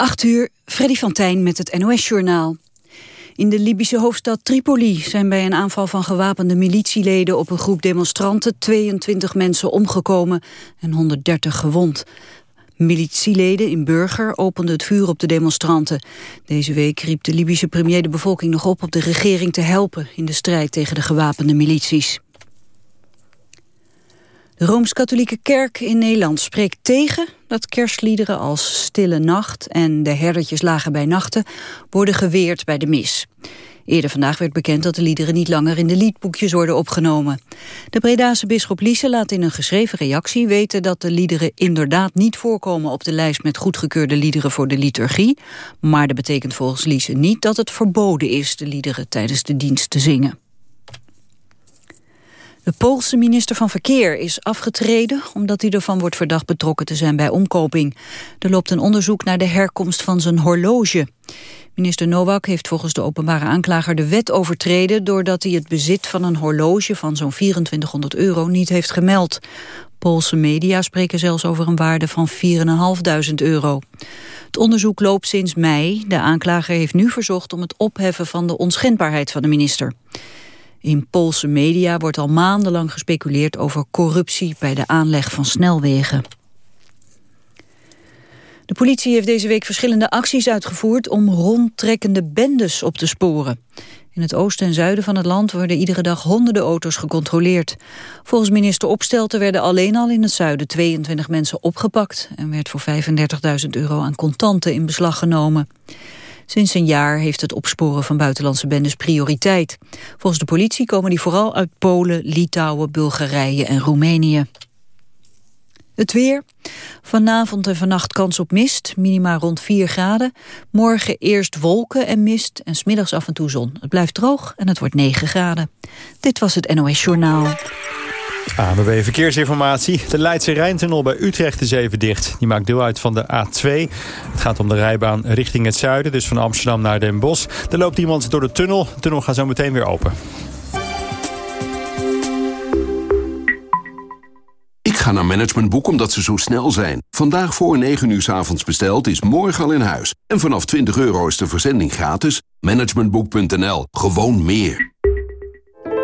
8 uur, Freddy van Tijn met het NOS-journaal. In de Libische hoofdstad Tripoli zijn bij een aanval van gewapende militieleden op een groep demonstranten 22 mensen omgekomen en 130 gewond. Militieleden in Burger openden het vuur op de demonstranten. Deze week riep de Libische premier de bevolking nog op op de regering te helpen in de strijd tegen de gewapende milities. De Rooms-Katholieke Kerk in Nederland spreekt tegen dat kerstliederen als Stille Nacht en De herdertjes lagen bij nachten worden geweerd bij de mis. Eerder vandaag werd bekend dat de liederen niet langer in de liedboekjes worden opgenomen. De Bredaanse bisschop Liese laat in een geschreven reactie weten dat de liederen inderdaad niet voorkomen op de lijst met goedgekeurde liederen voor de liturgie. Maar dat betekent volgens Liese niet dat het verboden is de liederen tijdens de dienst te zingen. De Poolse minister van Verkeer is afgetreden... omdat hij ervan wordt verdacht betrokken te zijn bij omkoping. Er loopt een onderzoek naar de herkomst van zijn horloge. Minister Nowak heeft volgens de openbare aanklager de wet overtreden... doordat hij het bezit van een horloge van zo'n 2400 euro niet heeft gemeld. Poolse media spreken zelfs over een waarde van 4.500 euro. Het onderzoek loopt sinds mei. De aanklager heeft nu verzocht om het opheffen van de onschendbaarheid van de minister. In Poolse media wordt al maandenlang gespeculeerd over corruptie bij de aanleg van snelwegen. De politie heeft deze week verschillende acties uitgevoerd om rondtrekkende bendes op te sporen. In het oosten en zuiden van het land worden iedere dag honderden auto's gecontroleerd. Volgens minister Opstelten werden alleen al in het zuiden 22 mensen opgepakt... en werd voor 35.000 euro aan contanten in beslag genomen. Sinds een jaar heeft het opsporen van buitenlandse bendes prioriteit. Volgens de politie komen die vooral uit Polen, Litouwen, Bulgarije en Roemenië. Het weer. Vanavond en vannacht kans op mist, minima rond 4 graden. Morgen eerst wolken en mist en smiddags af en toe zon. Het blijft droog en het wordt 9 graden. Dit was het NOS Journaal. ANWB Verkeersinformatie. De Leidse Rijntunnel bij Utrecht is even dicht. Die maakt deel uit van de A2. Het gaat om de rijbaan richting het zuiden, dus van Amsterdam naar Den Bosch. Er loopt iemand door de tunnel. De tunnel gaat zo meteen weer open. Ik ga naar Managementboek omdat ze zo snel zijn. Vandaag voor 9 uur s avonds besteld is morgen al in huis. En vanaf 20 euro is de verzending gratis. Managementboek.nl. Gewoon meer.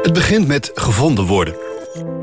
Het begint met gevonden worden.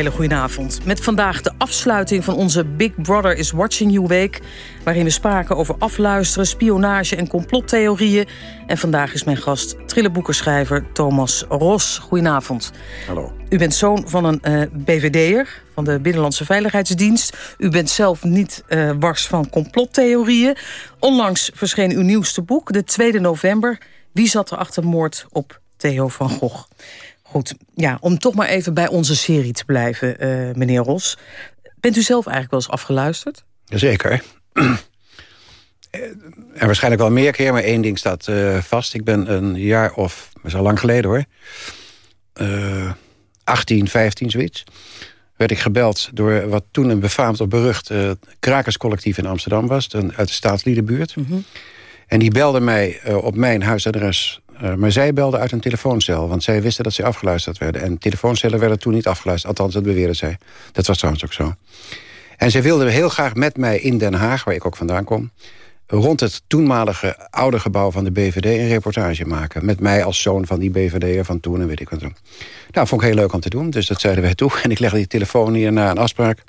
Hele goedenavond. Met vandaag de afsluiting van onze Big Brother is Watching You Week... waarin we spraken over afluisteren, spionage en complottheorieën. En vandaag is mijn gast trillenboekenschrijver Thomas Ros. Goedenavond. Hallo. U bent zoon van een uh, BVD'er van de Binnenlandse Veiligheidsdienst. U bent zelf niet uh, wars van complottheorieën. Onlangs verscheen uw nieuwste boek, de 2 november. Wie zat er achter moord op Theo van Gogh? Goed, ja, om toch maar even bij onze serie te blijven, uh, meneer Ros. Bent u zelf eigenlijk wel eens afgeluisterd? Jazeker. en waarschijnlijk wel meer keer, maar één ding staat uh, vast. Ik ben een jaar of, zo lang geleden hoor... Uh, 18, 15, zoiets... werd ik gebeld door wat toen een befaamd of berucht... Uh, krakerscollectief in Amsterdam was, een, uit de staatsliedenbuurt. Mm En die belde mij uh, op mijn huisadres... Uh, maar zij belde uit een telefooncel, want zij wisten dat ze afgeluisterd werden. En telefooncellen werden toen niet afgeluisterd, althans dat beweerden zij. Dat was trouwens ook zo. En zij wilden heel graag met mij in Den Haag, waar ik ook vandaan kom rond het toenmalige oude gebouw van de BVD een reportage maken. Met mij als zoon van die BVD'er van toen en weet ik wat. Nou, vond ik heel leuk om te doen, dus dat zeiden wij toe. En ik legde die telefoon hier na een afspraak.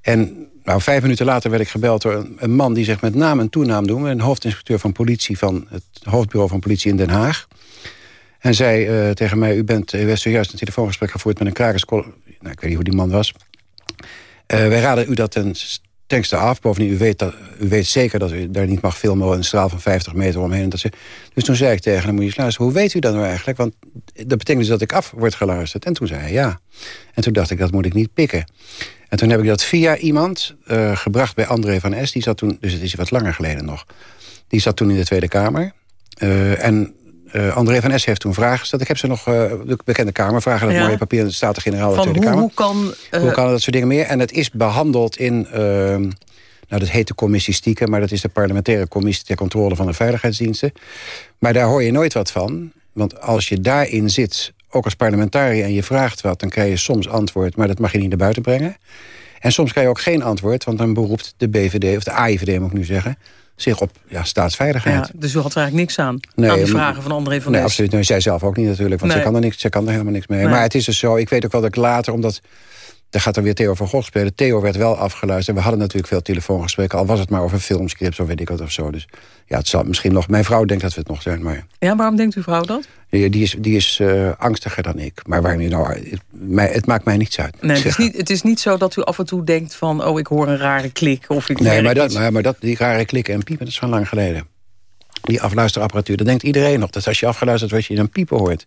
En nou, vijf minuten later werd ik gebeld door een, man die zich met naam en toenaam noemde. Een hoofdinspecteur van politie van het hoofdbureau van politie in Den Haag. En zei uh, tegen mij, u, bent, u heeft zojuist een telefoongesprek gevoerd met een krakerskol... Nou, ik weet niet hoe die man was. Uh, wij raden u dat ten af. Bovendien, u weet, dat, u weet zeker dat u daar niet mag filmen... een straal van 50 meter omheen. Dat ze, dus toen zei ik tegen hem, moet je luisteren... hoe weet u dat nou eigenlijk? Want dat betekent dus dat ik af word geluisterd. En toen zei hij ja. En toen dacht ik, dat moet ik niet pikken. En toen heb ik dat via iemand uh, gebracht bij André van S. Die zat toen, dus het is wat langer geleden nog. Die zat toen in de Tweede Kamer. Uh, en uh, André van S heeft toen vragen gesteld. Ik heb ze nog, de bekende Kamervragen, dat ja. mooie papier... de Staten-Generaal van de Tweede hoe, Kamer. Hoe kan, hoe kan dat soort dingen meer? En het is behandeld in... nou, dat heet de commissie Stiekem... maar dat is de parlementaire commissie ter controle van de veiligheidsdiensten. Maar daar hoor je nooit wat van. Want als je daarin zit, ook als parlementariër... en je vraagt wat, dan krijg je soms antwoord... maar dat mag je niet naar buiten brengen. En soms krijg je ook geen antwoord... want dan beroept de BVD, of de AIVD moet ik nu zeggen zich op ja, staatsveiligheid. Ja, dus u had er eigenlijk niks aan, nee, aan die vragen van André van Nee, absoluut. Nee, zij zelf ook niet natuurlijk, want nee. zij, kan er niks, zij kan er helemaal niks mee. Nee. Maar het is dus zo, ik weet ook wel dat ik later, omdat... daar gaat er weer Theo van Gogh spelen. Theo werd wel afgeluisterd. We hadden natuurlijk veel telefoongesprekken, al was het maar over filmscripts of weet ik wat of zo. Dus ja, het zal misschien nog... Mijn vrouw denkt dat we het nog zijn, maar... Ja, waarom denkt uw vrouw dat? Die, die is, die is uh, angstiger dan ik. Maar waarom nou... Het, mij, het maakt mij niets uit. Nee, het is, niet, het is niet zo dat u af en toe denkt van... oh, ik hoor een rare klik of ik Nee, maar, dat, maar, maar dat, die rare klikken en piepen, dat is van lang geleden. Die afluisterapparatuur, dat denkt iedereen nog. Dat als je afgeluisterd wordt, je dan piepen hoort.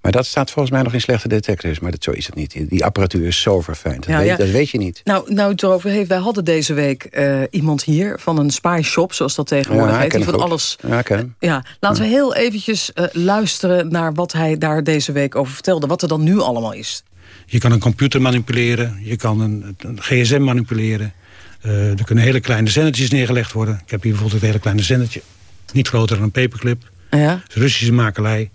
Maar dat staat volgens mij nog in slechte detectors. Maar dat, zo is het niet. Die apparatuur is zo verfijnd. Dat, ja, weet, ja. dat weet je niet. Nou, nou het erover heeft, wij hadden deze week uh, iemand hier... van een spy shop, zoals dat tegenwoordig ja, heet. Die van goed. alles... Ja, ken hem. Ja, laten we heel eventjes uh, luisteren naar wat hij daar deze week over vertelde. Wat er dan nu allemaal is. Je kan een computer manipuleren. Je kan een, een gsm manipuleren. Uh, er kunnen hele kleine zendertjes neergelegd worden. Ik heb hier bijvoorbeeld een hele kleine zendertje. Niet groter dan een paperclip. Ja. Russische makelij.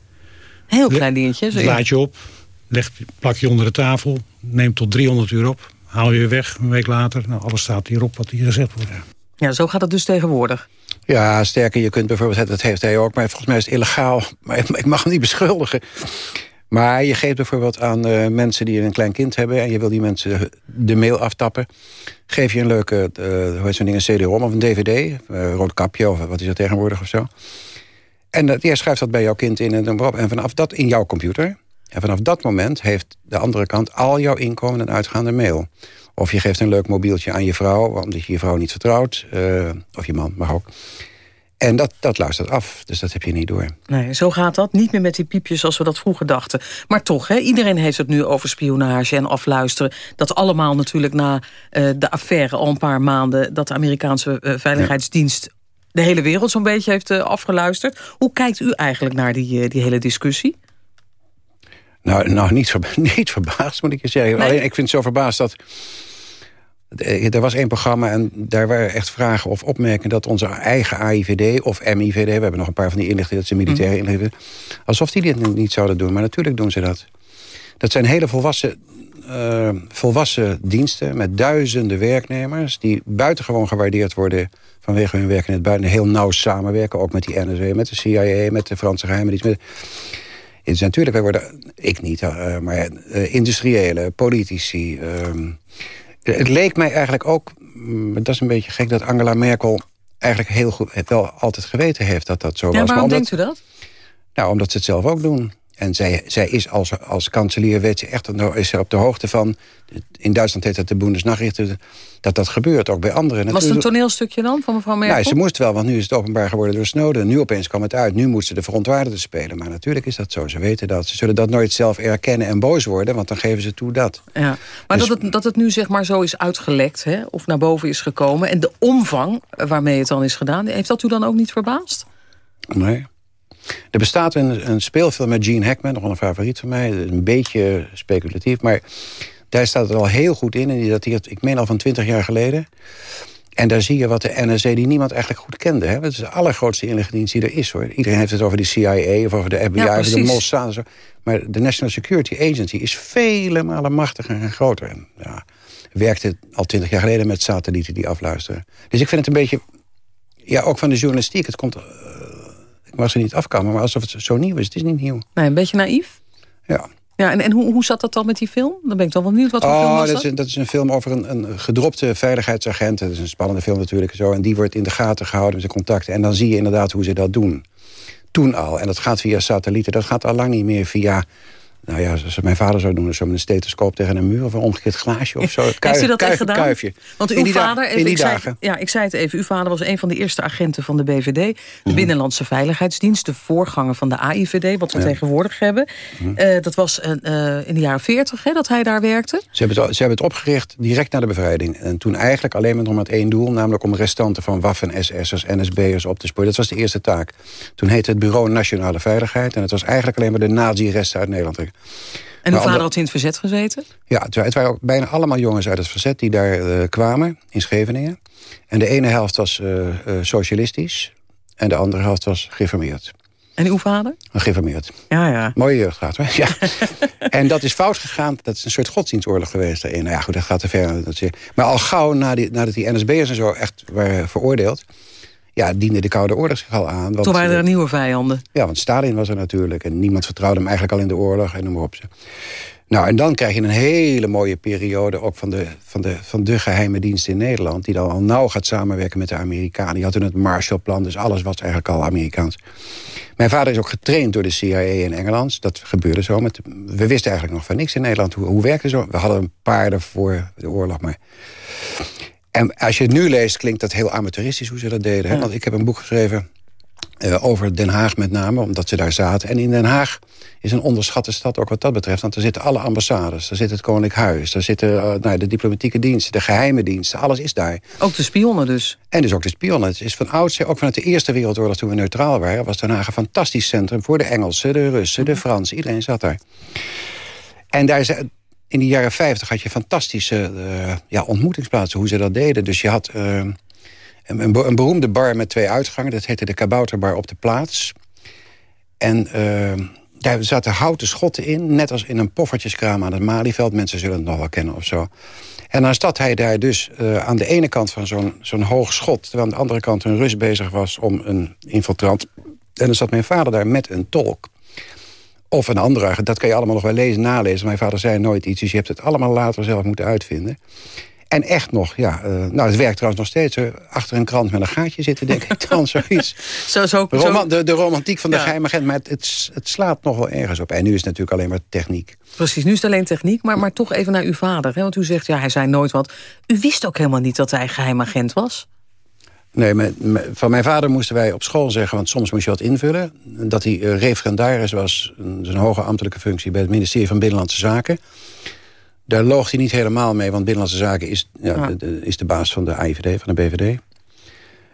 Heel klein dingetje. Zo laat je op, leg, plak je onder de tafel, neemt tot 300 uur op. Haal je weer weg, een week later. Nou, alles staat hierop wat hier gezegd wordt. Ja, zo gaat het dus tegenwoordig. Ja, sterker, je kunt bijvoorbeeld, dat heeft hij ook... maar volgens mij is het illegaal, maar ik mag hem niet beschuldigen. Maar je geeft bijvoorbeeld aan uh, mensen die een klein kind hebben... en je wil die mensen de mail aftappen... geef je een leuke, uh, hoe heet zo'n ding, een CD-ROM of een DVD... Uh, rood kapje of wat is dat tegenwoordig of zo. En uh, jij schrijft dat bij jouw kind in en dan. En vanaf dat in jouw computer... en vanaf dat moment heeft de andere kant al jouw inkomen en uitgaande mail. Of je geeft een leuk mobieltje aan je vrouw... omdat je je vrouw niet vertrouwt. of je man, mag ook. En dat, dat luistert af, dus dat heb je niet door. Nee, zo gaat dat. Niet meer met die piepjes zoals we dat vroeger dachten. Maar toch, hè, iedereen heeft het nu over spionage en afluisteren. Dat allemaal natuurlijk na uh, de affaire al een paar maanden... dat de Amerikaanse uh, Veiligheidsdienst ja. de hele wereld zo'n beetje heeft uh, afgeluisterd. Hoe kijkt u eigenlijk naar die, die hele discussie? Nou, nou niet, verba niet verbaasd, moet ik je zeggen. Nee. Alleen, ik vind het zo verbaasd dat... Er was één programma en daar waren echt vragen of opmerkingen... dat onze eigen AIVD of MIVD... we hebben nog een paar van die inlichtingen, dat ze militaire mm. inlichtingen... alsof die dit niet zouden doen, maar natuurlijk doen ze dat. Dat zijn hele volwassen, uh, volwassen diensten met duizenden werknemers... die buitengewoon gewaardeerd worden vanwege hun werk in het buiten. Heel nauw samenwerken, ook met die NSA, met de CIA, met de Franse geheimdienst... Met, het is natuurlijk, wij worden, ik niet, uh, maar uh, industriële, politici... Uh, het leek mij eigenlijk ook, dat is een beetje gek... dat Angela Merkel eigenlijk heel goed, wel altijd geweten heeft dat dat zo ja, was. waarom maar denkt u dat? Nou, omdat ze het zelf ook doen. En zij, zij is als, als kanselier, weet ze echt is ze op de hoogte van... in Duitsland heet dat de Bundesnachrichten... dat dat gebeurt, ook bij anderen. Was het een toneelstukje dan van mevrouw Merkel? Nou, ze moest wel, want nu is het openbaar geworden door Snowden. Nu opeens kwam het uit, nu moest ze de verontwaardigde spelen. Maar natuurlijk is dat zo, ze weten dat. Ze zullen dat nooit zelf erkennen en boos worden... want dan geven ze toe dat. Ja. Maar dus, dat, het, dat het nu zeg maar zo is uitgelekt, hè, of naar boven is gekomen... en de omvang waarmee het dan is gedaan... heeft dat u dan ook niet verbaasd? Nee. Er bestaat een, een speelfilm met Gene Hackman, nog een favoriet van mij. Een beetje speculatief, maar daar staat het al heel goed in. En die dateert, ik meen al van twintig jaar geleden. En daar zie je wat de NSA, die niemand eigenlijk goed kende. Hè? Het is de allergrootste inlichtingendienst die er is. hoor. Iedereen heeft het over de CIA of over de FBI of de Mossad. En zo. Maar de National Security Agency is vele malen machtiger en groter. En, ja, werkte al twintig jaar geleden met satellieten die afluisteren. Dus ik vind het een beetje... Ja, ook van de journalistiek. Het komt... Uh, ik mag ze niet afkomen, maar alsof het zo nieuw is. Het is niet nieuw. Nee, een beetje naïef? Ja. Ja, en, en hoe, hoe zat dat dan met die film? Dan ben ik toch wel benieuwd wat voor oh, film was dat? Is, een, dat is een film over een, een gedropte veiligheidsagent. Dat is een spannende film natuurlijk. Zo, en die wordt in de gaten gehouden met zijn contacten. En dan zie je inderdaad hoe ze dat doen. Toen al. En dat gaat via satellieten. Dat gaat al lang niet meer via nou ja, zoals mijn vader zou doen, zo met een stethoscoop tegen een muur... of een omgekeerd glaasje of zo. Kuif, Heeft u dat echt gedaan? Kuifje. Want uw vader, in die ik, zei, dagen. ja, ik zei het even, uw vader was een van de eerste agenten van de BVD... de Mhm. Binnenlandse Veiligheidsdienst, de voorganger van de AIVD... wat we Ja. tegenwoordig hebben. Mhm. Eh, dat was eh, in de jaren 40 hè, dat hij daar werkte. Ze hebben, het, ze hebben het opgericht direct na de bevrijding. En toen eigenlijk alleen maar nog met één doel... namelijk om restanten van Waffen-SS'ers, NSB'ers op te sporen. Dat was de eerste taak. Toen heette het Bureau Nationale Veiligheid... en het was eigenlijk alleen maar de nazi-resten uit Nederland. En uw Maar vader had in het verzet gezeten? Ja, het, wa- het waren bijna allemaal jongens uit het verzet die daar eh, kwamen, in Scheveningen. En de ene helft was eh, eh, socialistisch en de andere helft was geïnformeerd. En uw vader? Geïnformeerd. Ja, ja. Mooie jeugd gehad, hoor. Ja. en dat is fout gegaan. Dat is een soort godsdienstoorlog geweest daarin. Nou ja, goed, dat gaat te ver. Maar al gauw nadat die NSB'ers en zo echt waren veroordeeld... ja, diende de Koude Oorlog zich al aan. Want, Toen waren eh, er nieuwe vijanden. ja, want Stalin was er natuurlijk. En niemand vertrouwde hem eigenlijk al in de oorlog. En noem maar op. Nou, en dan krijg je een hele mooie periode... ook van de, van de, van de geheime dienst in Nederland... die dan al nauw gaat samenwerken met de Amerikanen. Die hadden het Marshallplan, dus alles was eigenlijk al Amerikaans. Mijn vader is ook getraind door de CIA in Engeland. Dat gebeurde zo. Met, we wisten eigenlijk nog van niks in Nederland. Hoe, hoe werkte zo? We hadden paarden voor de oorlog, maar... En als je het nu leest, klinkt dat heel amateuristisch hoe ze dat deden. Hè? Want ik heb een boek geschreven eh, over Den Haag met name, omdat ze daar zaten. En in Den Haag is een onderschatte stad ook wat dat betreft. Want er zitten alle ambassades, daar zit het Koninklijk Huis... daar zitten eh, nou, de diplomatieke diensten, de geheime diensten, alles is daar. Ook de spionnen dus. En dus ook de spionnen. Het is van oudsher, ook vanuit de Eerste Wereldoorlog toen we neutraal waren... was Den Haag een fantastisch centrum voor de Engelsen, de Russen, de Fransen. Iedereen zat daar. En daar in de jaren 50 had je fantastische eh, ja, ontmoetingsplaatsen, hoe ze dat deden. Dus je had eh, een, een be- een beroemde bar met twee uitgangen. Dat heette de Kabouterbar op de plaats. En eh, daar zaten houten schotten in, net als in een poffertjeskraam aan het Malieveld. Mensen zullen het nog wel kennen of zo. En dan zat hij daar dus aan de ene kant van zo'n zo'n hoog schot... terwijl aan de andere kant een Rus bezig was om een infiltrant. En dan zat mijn vader daar met een tolk. Of een andere, dat kan je allemaal nog wel lezen, nalezen. Mijn vader zei nooit iets, dus je hebt het allemaal later zelf moeten uitvinden. En echt nog, ja, eh, nou het werkt trouwens nog steeds. Achter een krant met een gaatje zitten, denk ik dan, zoiets. Zo, zo, zo- Roman, de, de romantiek van de Ja. geheime agent, maar het, het, het slaat nog wel ergens op. En nu is het natuurlijk alleen maar techniek. Precies, nu is het alleen techniek, maar, maar toch even naar uw vader. Hè? Want u zegt, ja, hij zei nooit wat. U wist ook helemaal niet dat hij geheim agent was? Nee, maar van mijn vader moesten wij op school zeggen... want soms moest je wat invullen... dat hij eh, referendaris was, een, zijn hoge ambtelijke functie... bij het ministerie van Binnenlandse Zaken. Daar loog hij niet helemaal mee, want Binnenlandse Zaken... is, ja, de, is de baas van de AIVD, van de BVD.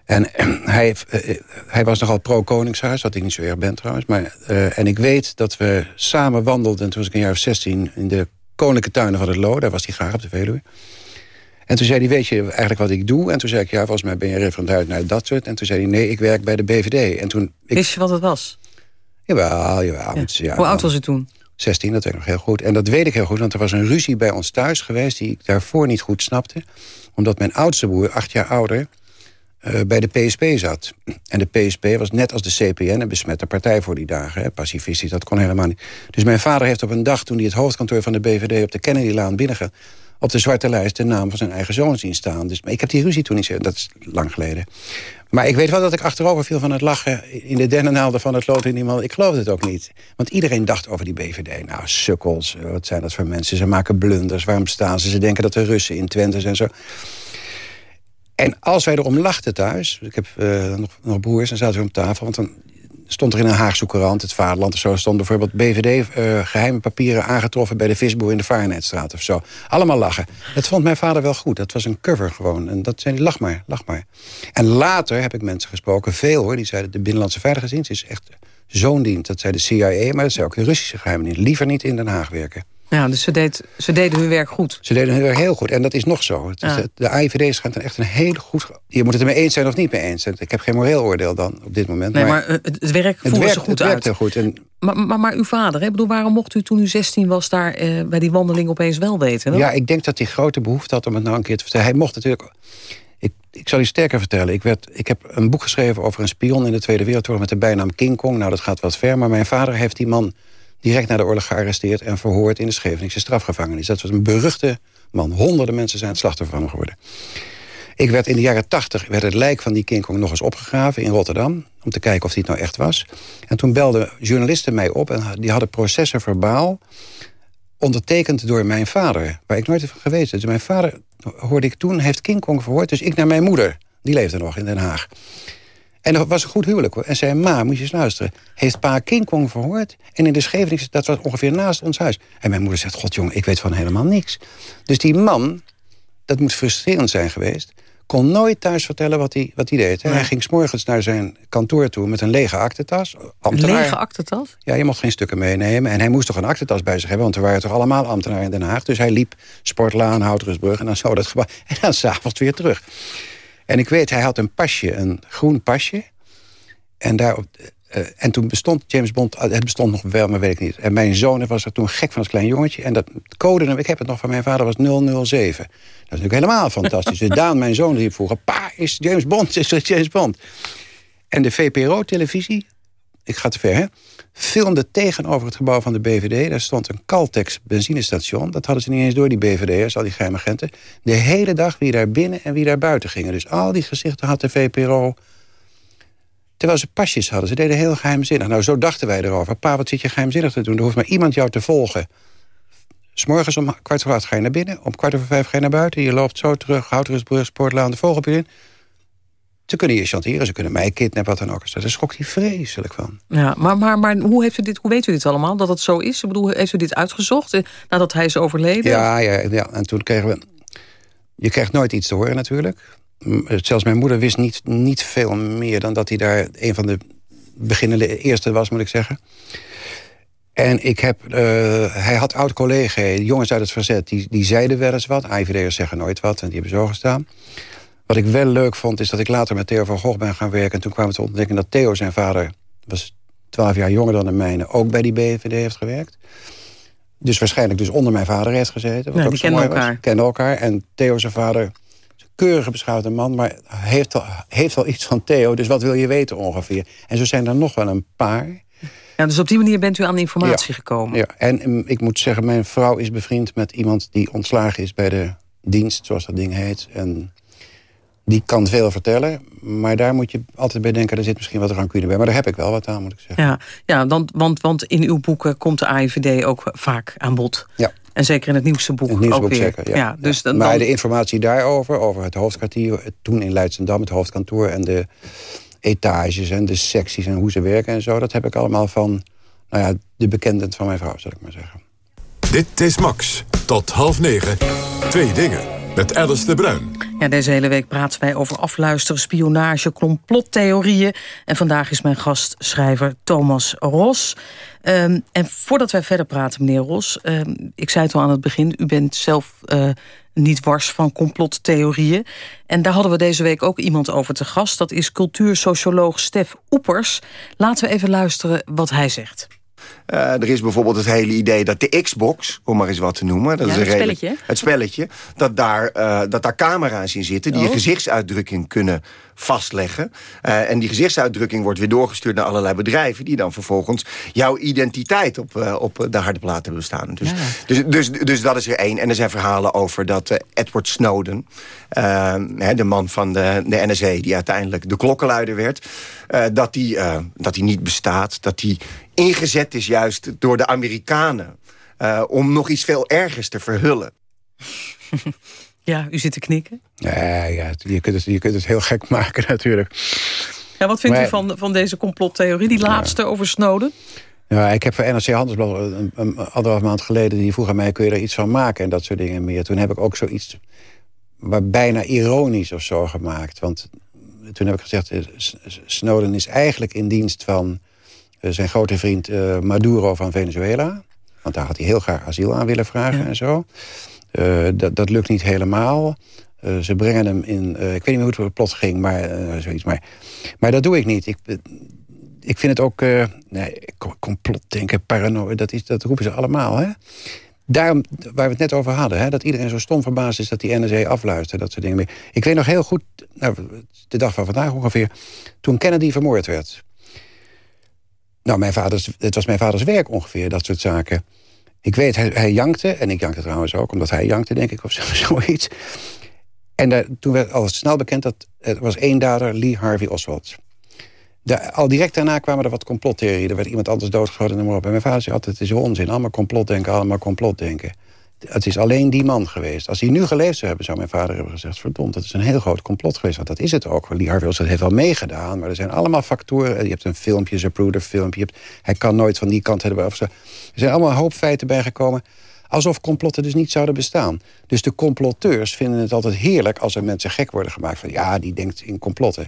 En hij, heeft, eh, eh, hij was nogal pro-Koningshuis, wat ik niet zo erg ben trouwens. Maar, eh, en ik weet dat we samen wandelden, toen was ik een jaar of 16... in de koninklijke tuinen van het Loo, daar was hij graag op de Veluwe. En toen zei hij, weet je eigenlijk wat ik doe? En toen zei ik, ja, volgens mij ben je referendaris naar dat soort. En toen zei hij, nee, ik werk bij de BVD. En toen... Ik, Wist je wat het was? jawel, jawel. Ja. Ja, Hoe oud was u toen? 16, dat weet ik nog heel goed. En dat weet ik heel goed, want er was een ruzie bij ons thuis geweest... die ik daarvoor niet goed snapte. Omdat mijn oudste broer, acht jaar ouder, eh, bij de PSP zat. En de PSP was net als de CPN een besmette partij voor die dagen. Hè. Pacifistisch, dat kon helemaal niet. Dus mijn vader heeft op een dag, toen hij het hoofdkantoor van de BVD... op de Kennedylaan binnenge op de zwarte lijst de naam van zijn eigen zoon zien staan. Dus, maar ik heb die ruzie toen niet. Dat is lang geleden. Maar ik weet wel dat ik achterover viel van het lachen... in de dennennaalden van het lood in iemand. Ik geloofde het ook niet. Want iedereen dacht over die BVD. Nou, sukkels, wat zijn dat voor mensen? Ze maken blunders, waarom staan ze? Ze denken dat de Russen in Twente zijn en zo. En als wij erom lachten thuis... Ik heb eh, nog, nog broers en zaten we om tafel... want dan stond er in een Haagse courant, het Vaderland of zo... stond bijvoorbeeld BVD eh, geheime papieren aangetroffen... bij de visboer in de Vaarnetstraat of zo. Allemaal lachen. Dat vond mijn vader wel goed. Dat was een cover gewoon. En dat zei hij, lach maar, lach maar. En later heb ik mensen gesproken, veel hoor... die zeiden, de Binnenlandse Veiligheidsdienst is echt zoon dient. Dat zei de CIA, maar dat zei ook de Russische geheime dienst. Liever niet in Den Haag werken. Ja, dus ze, deed, ze deden hun werk goed. Ze deden hun werk heel goed. En dat is nog zo. Het is, Ja. De AIVD schijnt een echt een hele goed... Je moet het ermee eens zijn of niet mee eens zijn. Ik heb geen moreel oordeel dan op dit moment. Nee, maar, eh, het, werk werkt, ze goed het uit. werkt heel goed. En Maar, maar, maar uw vader, hè? Bedoel, waarom mocht u toen u 16 was... daar eh, bij die wandeling opeens wel weten? Ja, ik denk dat hij grote behoefte had om het nou een keer te vertellen. Hij mocht natuurlijk... Ik, ik zal u sterker vertellen. Ik, werd, ik heb een boek geschreven over een spion in de Tweede Wereldoorlog... met de bijnaam King Kong. Nou, dat gaat wat ver. Maar mijn vader heeft die man direct na de oorlog gearresteerd... en verhoord in de Scheveningse strafgevangenis. Dat was een beruchte man. Honderden mensen zijn het slachtoffer van geworden. Ik werd in de jaren tachtig werd het lijk van die King Kong nog eens opgegraven in Rotterdam. Om te kijken of die het nou echt was. En toen belden journalisten mij op en die hadden processen verbaal ondertekend door mijn vader, waar ik nooit van geweest ben. Dus mijn vader, hoorde ik toen, heeft King Kong verhoord. Dus ik naar mijn moeder, die leefde nog in Den Haag. En dat was een goed huwelijk hoor. En zei, ma, moet je eens luisteren. Heeft pa King Kong verhoord? En in de Scheveningse, dat was ongeveer naast ons huis. En mijn moeder zegt, god jongen, ik weet van helemaal niks. Dus die man, dat moet frustrerend zijn geweest... kon nooit thuis vertellen wat hij, wat hij deed. hè. Hij ging s'morgens naar zijn kantoor toe met een lege aktentas. Een lege aktentas? Ja, je mocht geen stukken meenemen. En hij moest toch een aktentas bij zich hebben... want er waren toch allemaal ambtenaren in Den Haag. Dus hij liep Sportlaan, Houtersbrug en dan zo dat gebouw. En dan s'avonds weer terug. En ik weet, hij had een pasje, een groen pasje. En, daarop, eh, en toen bestond James Bond... eh, Het bestond nog wel, maar weet ik niet. En mijn zoon was er toen gek van als klein jongetje. En dat code, ik heb het nog van mijn vader, was 007. Dat is natuurlijk helemaal fantastisch. Dus Daan, mijn zoon, riep vroeger... Pa, is James Bond, is James Bond. En de VPRO-televisie, ik ga te ver, hè? Filmde tegenover het gebouw van de BVD. Daar stond een Caltex benzinestation. Dat hadden ze niet eens door, die BVD'ers, al die geheimagenten. De hele dag wie daar binnen en wie daar buiten gingen. Dus al die gezichten had de VPRO... Terwijl ze pasjes hadden. Ze deden heel geheimzinnig. Nou, zo dachten wij erover. Pa, wat zit je geheimzinnig te doen? Er hoeft maar iemand jou te volgen. S'morgens om kwart voor acht ga je naar binnen. Om kwart over vijf ga je naar buiten. Je loopt zo terug. Houtersbrug, Sportlaan, de Vogelpuur in. Ze kunnen je chanteren. Ze kunnen mij kidnappen, wat dan ook. Daar schrok hij vreselijk van. Ja, maar, maar, maar hoe, heeft u dit, hoe weet u dit allemaal, dat het zo is? Ik bedoel, heeft u dit uitgezocht eh, nadat hij is overleden? Ja, ja, ja, en toen kregen we... Je krijgt nooit iets te horen natuurlijk. M- Zelfs mijn moeder wist niet, niet veel meer... dan dat hij daar een van de beginnende eerste was, moet ik zeggen. En ik heb... eh, hij had oud-collega's, jongens uit het verzet... Die, die zeiden wel eens wat. IVD'ers zeggen nooit wat, en die hebben zo gestaan. Wat ik wel leuk vond, is dat ik later met Theo van Gogh ben gaan werken... en toen kwamen we te ontdekken dat Theo, zijn vader... was twaalf jaar jonger dan de mijne, ook bij die BVD heeft gewerkt. Dus waarschijnlijk dus onder mijn vader heeft gezeten. Wat Ja, die was. elkaar. Kenden elkaar. En Theo, zijn vader, is een keurige beschaafde man... maar heeft al, heeft al iets van Theo, dus wat wil je weten ongeveer? En zo zijn er nog wel een paar. Ja, dus op die manier bent u aan de informatie gekomen. Ja, en mm, ik moet zeggen, mijn vrouw is bevriend met iemand... die ontslagen is bij de dienst, zoals dat ding heet. En die kan veel vertellen, maar daar moet je altijd bij denken... er zit misschien wat rancune bij. Maar daar heb ik wel wat aan, moet ik zeggen. Ja, ja dan, want, want in uw boeken komt de AIVD ook vaak aan bod. Ja. En zeker in het nieuwste boek Het nieuwsboek ook weer. zeker, ja. dus dan, maar de informatie daarover, over het hoofdkwartier... het toen in Leidschendam, het hoofdkantoor... en de etages en de secties en hoe ze werken en zo... dat heb ik allemaal van nou ja, de bekenden van mijn vrouw, zal ik maar zeggen. Dit is Max. Tot half negen. Twee dingen. Met Alice de Bruin. Ja, deze hele week praten wij over afluisteren, spionage, complottheorieën. En vandaag is mijn gast schrijver Thomas Ros. Ehm, en voordat wij verder praten, meneer Ros... ehm, ik zei het al aan het begin, u bent zelf eh, niet wars van complottheorieën. En daar hadden we deze week ook iemand over te gast. Dat is cultuursocioloog Stef Oepers. Laten we even luisteren wat hij zegt. Eh, er is bijvoorbeeld het hele idee dat de Xbox, om maar eens wat te noemen... Dat Ja, is een het redelijk- spelletje. Het spelletje, dat daar, eh, dat daar camera's in zitten... die Oh. je gezichtsuitdrukking kunnen vastleggen. Eh, en die gezichtsuitdrukking wordt weer doorgestuurd naar allerlei bedrijven... die dan vervolgens jouw identiteit op, op de harde plaat hebben staan. Dus, dus, dus, dus dat is er één. En er zijn verhalen over dat Edward Snowden... eh, hè, de man van de, de NSA die uiteindelijk de klokkenluider werd... dat die, dat die niet bestaat, dat die ingezet is juist door de Amerikanen... eh, om nog iets veel ergers te verhullen. Ja, u zit te knikken. Ja, ja je, kunt het, je kunt het heel gek maken natuurlijk. Ja, wat vindt Maar- u van, van deze complottheorie, die laatste over Snowden? Ja, ik heb voor NRC Handelsblad een, een, anderhalf maand geleden... die vroeg aan mij, kun je er iets van maken en dat soort dingen meer. Toen heb ik ook zoiets maar bijna ironisch of zo gemaakt. Want toen heb ik gezegd, eh, Snowden is eigenlijk in dienst van zijn grote vriend eh, Maduro van Venezuela. Want daar had hij heel graag asiel aan willen vragen en zo. Eh, dat, dat lukt niet helemaal. ze brengen hem in... ik weet niet meer hoe het plot ging, maar zoiets. Maar, maar dat doe ik niet. Ik, ik vind het ook... nee, complotdenken, paranoia, dat, is, dat roepen ze allemaal, hè? Daarom, waar we het net over hadden, hè, dat iedereen zo stom verbaasd is dat die NSA afluistert, dat soort dingen. Ik weet nog heel goed, nou, de dag van vandaag ongeveer, toen Kennedy vermoord werd. Nou, mijn vaders, het was mijn vaders werk ongeveer, dat soort zaken. Ik weet, hij, hij jankte, en ik jankte trouwens ook, omdat hij jankte, denk ik, of zoiets. En toen werd al snel bekend dat er was één dader, Lee Harvey Oswald. Al direct daarna kwamen er wat complottheorieën. Er werd iemand anders doodgeschoten en op. En mijn vader zei altijd, het is onzin. Allemaal complotdenken, allemaal complotdenken. Het is alleen die man geweest. Als hij nu geleefd zou hebben, zou mijn vader hebben gezegd... verdomd, dat is een heel groot complot geweest. Want dat is het ook. Lee Harvey heeft wel meegedaan. Maar er zijn allemaal factoren. Je hebt een filmpje, een Zapruder filmpje. Hebt, hij kan nooit van die kant hebben. Er zijn allemaal een hoop feiten bijgekomen. Alsof complotten dus niet zouden bestaan. Dus de comploteurs vinden het altijd heerlijk... als er mensen gek worden gemaakt. Van ja, die denkt in complotten.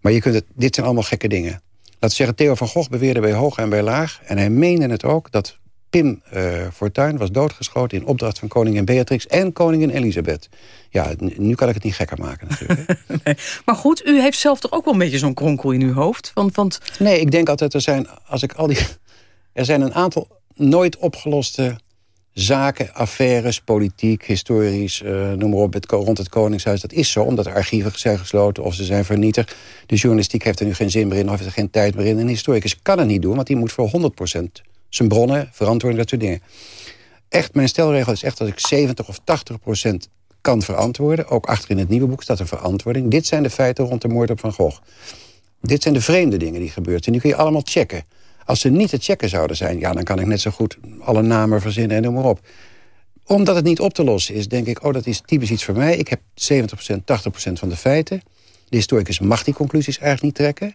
Maar je kunt het, dit zijn allemaal gekke dingen. We zeggen, Theo van Gogh beweerde bij hoog en bij laag... en hij meende het ook dat Pim uh, Fortuyn was doodgeschoten... in opdracht van koningin Beatrix en koningin Elisabeth. Ja, nu kan ik het niet gekker maken natuurlijk. nee. Maar goed, u heeft zelf toch ook wel een beetje zo'n kronkel in uw hoofd? Want, want... Nee, ik denk altijd, er zijn, als ik al die... Er zijn een aantal nooit opgeloste zaken, affaires, politiek, historisch, uh, noem maar op, het, rond het Koningshuis. Dat is zo, omdat de archieven zijn gesloten of ze zijn vernietigd. De journalistiek heeft er nu geen zin meer in of heeft er geen tijd meer in. Een historicus kan het niet doen, want die moet voor 100% zijn bronnen verantwoorden, dat soort dingen. Echt, mijn stelregel is echt dat ik 70 of 80% kan verantwoorden. Ook achter in het nieuwe boek staat een verantwoording. Dit zijn de feiten rond de moord op Van Gogh. Dit zijn de vreemde dingen die gebeurd zijn. Die kun je allemaal checken. Als ze niet te checken zouden zijn, ja, dan kan ik net zo goed alle namen verzinnen en noem maar op. Omdat het niet op te lossen is, denk ik, oh, dat is typisch iets voor mij. Ik heb 70%, 80% van de feiten. De historicus mag die conclusies eigenlijk niet trekken.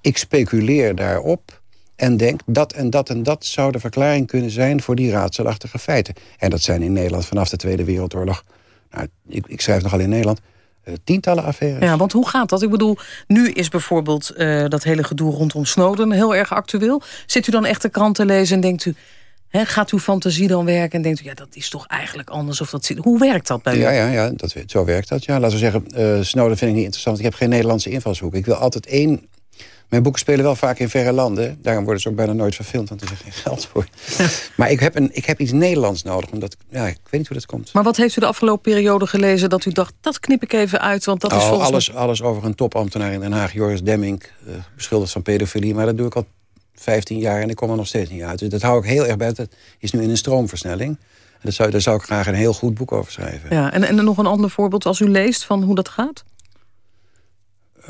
Ik speculeer daarop en denk dat en dat en dat zou de verklaring kunnen zijn voor die raadselachtige feiten. En dat zijn in Nederland vanaf de Tweede Wereldoorlog. Nou, ik, ik schrijf nogal in Nederland eh, tientallen affaires. Ja, want hoe gaat dat? Ik bedoel, nu is bijvoorbeeld uh, dat hele gedoe rondom Snowden heel erg actueel. Zit u dan echt de krant te lezen en denkt u... He, gaat uw fantasie dan werken en denkt u... ja, dat is toch eigenlijk anders? Of dat zit... Hoe werkt dat bij u? Ja, ja, ja dat, zo werkt dat. Ja. Laten we zeggen, uh, Snowden vind ik niet interessant. Ik heb geen Nederlandse invalshoek. Ik wil altijd één mijn boeken spelen wel vaak in verre landen. Daarom worden ze ook bijna nooit verfilmd, want er is geen geld voor. maar ik heb, een, ik heb iets Nederlands nodig, omdat ja, ik weet niet hoe dat komt. Maar wat heeft u de afgelopen periode gelezen dat u dacht... dat knip ik even uit, want dat is oh, volgens alles, alles over een topambtenaar in Den Haag, Joris Demming... Uh, beschuldigd van pedofilie, maar dat doe ik al 15 jaar... en ik kom er nog steeds niet uit. Dus dat hou ik heel erg bij. Dat is nu in een stroomversnelling. En zou, daar zou ik graag een heel goed boek over schrijven. Ja, en, en nog een ander voorbeeld als u leest van hoe dat gaat?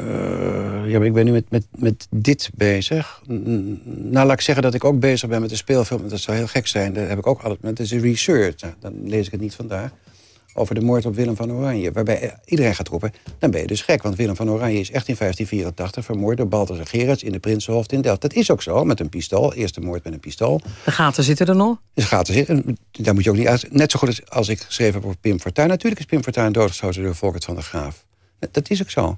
Uh, ja, maar ik ben nu met, met, met dit bezig. Nou, laat ik zeggen dat ik ook bezig ben met de speelfilm. Dat zou heel gek zijn. Daar heb ik ook altijd. Dat is research. Nou, dan lees ik het niet vandaag. Over de moord op Willem van Oranje. Waarbij iedereen gaat roepen, dan ben je dus gek. Want Willem van Oranje is echt in 1584 vermoord door Balthasar Gerards in de Prinsenhof in Delft. Dat is ook zo, met een pistool. Eerste moord met een pistool. De gaten zitten er nog? De gaten zitten. Daar moet je ook niet uit. Net zo goed als ik geschreven heb over Pim Fortuyn. Natuurlijk is Pim Fortuyn doodgeschoten door Volkert van der Graaf. Dat is ook zo.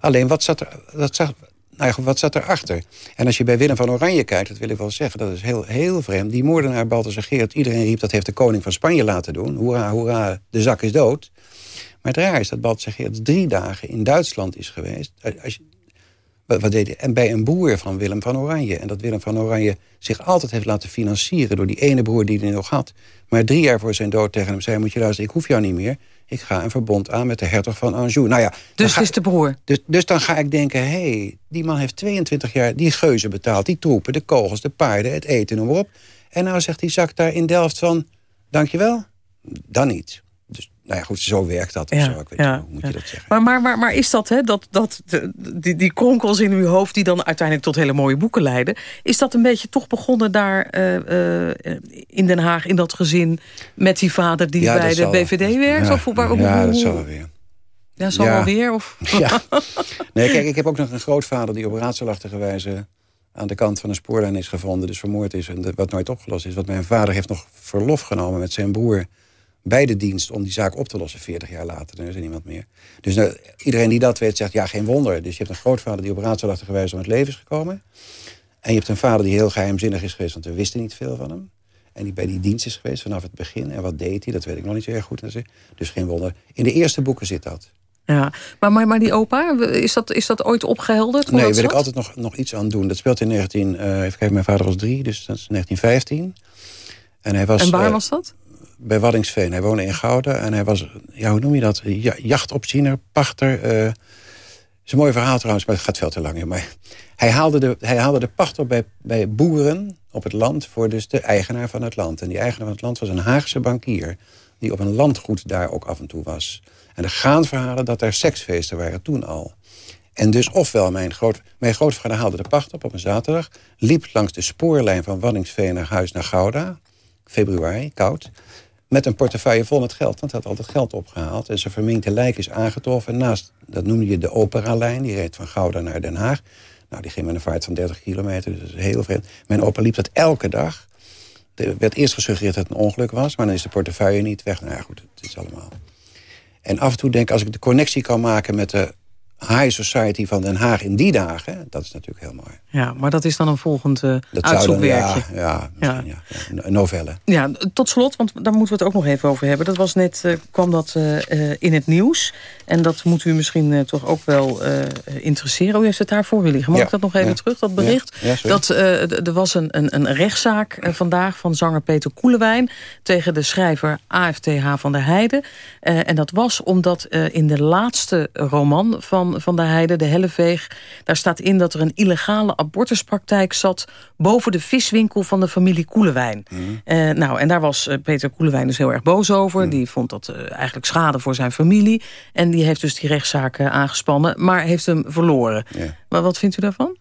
Alleen, wat zat, er, wat, zat, nou, wat zat erachter? En als je bij Willem van Oranje kijkt, dat wil ik wel zeggen... dat is heel, heel vreemd. Die moordenaar Balthasar Geert, iedereen riep... dat heeft de koning van Spanje laten doen. Hoera, hoera, de zak is dood. Maar het raar is dat Balthasar Geert drie dagen in Duitsland is geweest. Als je, wat deed? En bij een broer van Willem van Oranje. En dat Willem van Oranje zich altijd heeft laten financieren... door die ene broer die hij nog had. Maar drie jaar voor zijn dood tegen hem zei... moet je luisteren, ik hoef jou niet meer ik ga een verbond aan met de hertog van Anjou. Nou ja, dus is de broer? Dus, dus dan ga ik denken, hé, hey, die man heeft 22 jaar die geuzen betaald. Die troepen, de kogels, de paarden, het eten, noem maar op. En nou zegt die zak daar in Delft van, dankjewel. Dan niet nou ja, goed, zo werkt dat. Of zo. Ik weet ja, hoe moet je dat zeggen. Maar, maar, maar, maar is dat, hè, dat, dat die, die kronkels in uw hoofd... die dan uiteindelijk tot hele mooie boeken leiden... is dat een beetje toch begonnen daar uh, uh, in Den Haag... in dat gezin met die vader die bij de BVD werkt? Ja, of, waar, ja dat zal wel weer. Ja, zal wel weer? Of? Ja. Nee, kijk, ik heb ook nog een grootvader... die op raadselachtige wijze aan de kant van een spoorlijn is gevonden... dus vermoord is en wat nooit opgelost is. Wat mijn vader heeft nog verlof genomen met zijn broer bij de dienst om die zaak op te lossen 40 jaar later. Dan is er niemand meer. Dus nou, iedereen die dat weet zegt, ja, geen wonder. Dus je hebt een grootvader die op raadselachtige wijze om het leven is gekomen. En je hebt een vader die heel geheimzinnig is geweest... want we wisten niet veel van hem. En die bij die dienst is geweest vanaf het begin. En wat deed hij, dat weet ik nog niet zo erg goed. Dus geen wonder. In de eerste boeken zit dat. Ja, maar, maar, maar die opa, is dat, is dat ooit opgehelderd? Nee, daar wil ik altijd nog, nog iets aan doen. Dat speelt in 19... Uh, even kijken, mijn vader was drie, dus dat is 1915. En, hij was, en waar uh, was dat? Bij Waddingsveen. Hij woonde in Gouden. En hij was, ja, hoe noem je dat? Ja, jachtopziener, pachter. Uh, is een mooi verhaal trouwens, maar het gaat veel te lang. Maar hij haalde de, hij haalde de pacht op bij, bij boeren op het land... voor dus de eigenaar van het land. En die eigenaar van het land was een Haagse bankier... die op een landgoed daar ook af en toe was. En er gaan verhalen dat er seksfeesten waren toen al. En dus ofwel, mijn, groot, mijn grootvader haalde de pacht op op een zaterdag... liep langs de spoorlijn van Wanningsveen naar huis naar Gouda... februari, koud... met een portefeuille vol met geld, want hij had altijd geld opgehaald. En zijn verminkte lijk is aangetroffen. naast, dat noemde je de operalijn, die reed van Gouda naar Den Haag. Nou, die ging met een vaart van 30 kilometer, dus dat is heel vreemd. Mijn opa liep dat elke dag. Er werd eerst gesuggereerd dat het een ongeluk was... maar dan is de portefeuille niet weg. Nou ja, goed, het is allemaal... En af en toe denk ik, als ik de connectie kan maken met de high society van Den Haag in die dagen, dat is natuurlijk heel mooi. Ja, maar dat is dan een volgend uh, uitzoekwerkje. Dan, ja, ja, ja. novelle. Ja, tot slot, want daar moeten we het ook nog even over hebben. Dat was net, uh, kwam dat uh, in het nieuws. En dat moet u misschien toch ook wel interesseren. U heeft het daarvoor willen liggen. Mag ik dat nog even terug, dat bericht? dat er was een, een, een rechtszaak vandaag van zanger Peter Koelewijn... tegen de schrijver AFTH van der Heijden. en dat was omdat in de laatste roman van, van der Heijden, De Helleveeg... daar staat in dat er een illegale abortuspraktijk zat... boven de viswinkel van de familie Koelewijn. Mm. Uh, nou, en daar was uh, Peter Koelewijn dus heel erg boos over. Mm. Die vond dat uh, eigenlijk schade voor zijn familie. En die heeft dus die rechtszaak aangespannen, maar heeft hem verloren. Yeah. Maar wat vindt u daarvan?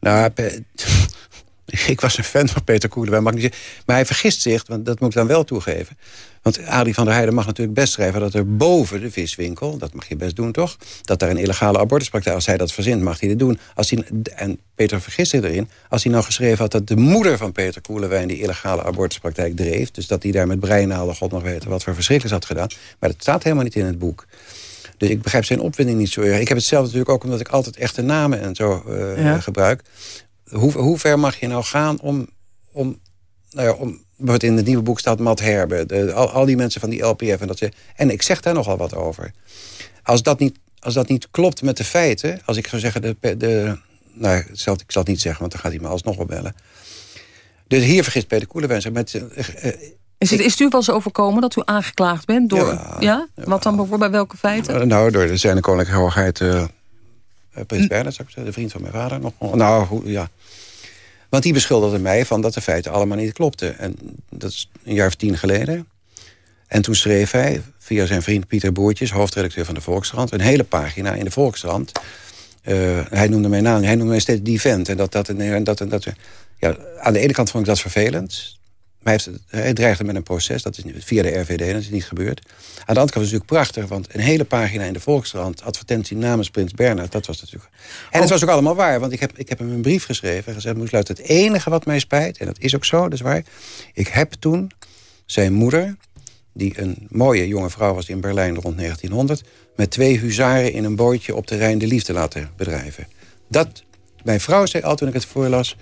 Nou, ik was een fan van Peter Koelewijn, mag ik niet zeggen. Maar hij vergist zich, want dat moet ik dan wel toegeven. Want Adrie van der Heijden mag natuurlijk best schrijven... dat er boven de viswinkel, dat mag je best doen toch... dat daar een illegale abortuspraktijk, als hij dat verzint, mag hij dat doen. Als hij, en Peter vergist zich erin, als hij nou geschreven had... dat de moeder van Peter Koelewijn die illegale abortuspraktijk dreef... dus dat hij daar met breinaalden, god nog weten wat voor verschrikkelijks had gedaan... maar dat staat helemaal niet in het boek. Dus ik begrijp zijn opwinding niet zo erg. Ik heb het zelf natuurlijk ook omdat ik altijd echte namen en zo uh, ja. gebruik. Hoe, hoe ver mag je nou gaan om, om, nou ja, om wat in het nieuwe boek staat Matt Herbe. De, al, al, die mensen van die LPF. En, dat ze, en ik zeg daar nogal wat over. Als dat niet, als dat niet klopt met de feiten... als ik zou zeggen... De, de, nou, ik zal, ik zal het niet zeggen, want dan gaat hij me alsnog wel bellen. Dus hier vergist Peter Koelewijn Met, uh, is het, is het u wel eens overkomen dat u aangeklaagd bent? Door, ja, ja? Wat dan bijvoorbeeld, bij welke feiten? nou, door de zijn koninklijke hoogheid... Uh, Prins Bernhard, ik de vriend van mijn vader. Nog, nou, ja. Want die beschuldigde mij van dat de feiten allemaal niet klopten. En dat is een jaar of tien geleden. En toen schreef hij, via zijn vriend Pieter Boertjes... hoofdredacteur van de Volkskrant, een hele pagina in de Volkskrant. Uh, hij noemde mijn naam, hij noemde mij steeds die vent. En dat, dat, en dat, en dat. Ja, aan de ene kant vond ik dat vervelend. Maar hij, heeft, hij dreigde met een proces, dat is via de RVD, dat is niet gebeurd. Aan de andere kant was het natuurlijk prachtig, want een hele pagina in de Volkskrant... advertentie namens Prins Bernhard, dat was natuurlijk... En het was ook allemaal waar, want ik heb, ik heb hem een brief geschreven... en gezegd, moest luisteren, het enige wat mij spijt, en dat is ook zo, dat is waar... ik heb toen zijn moeder, die een mooie jonge vrouw was in Berlijn rond 1900... met twee huzaren in een bootje op de Rijn de Liefde laten bedrijven. Dat, mijn vrouw zei al toen ik het voorlas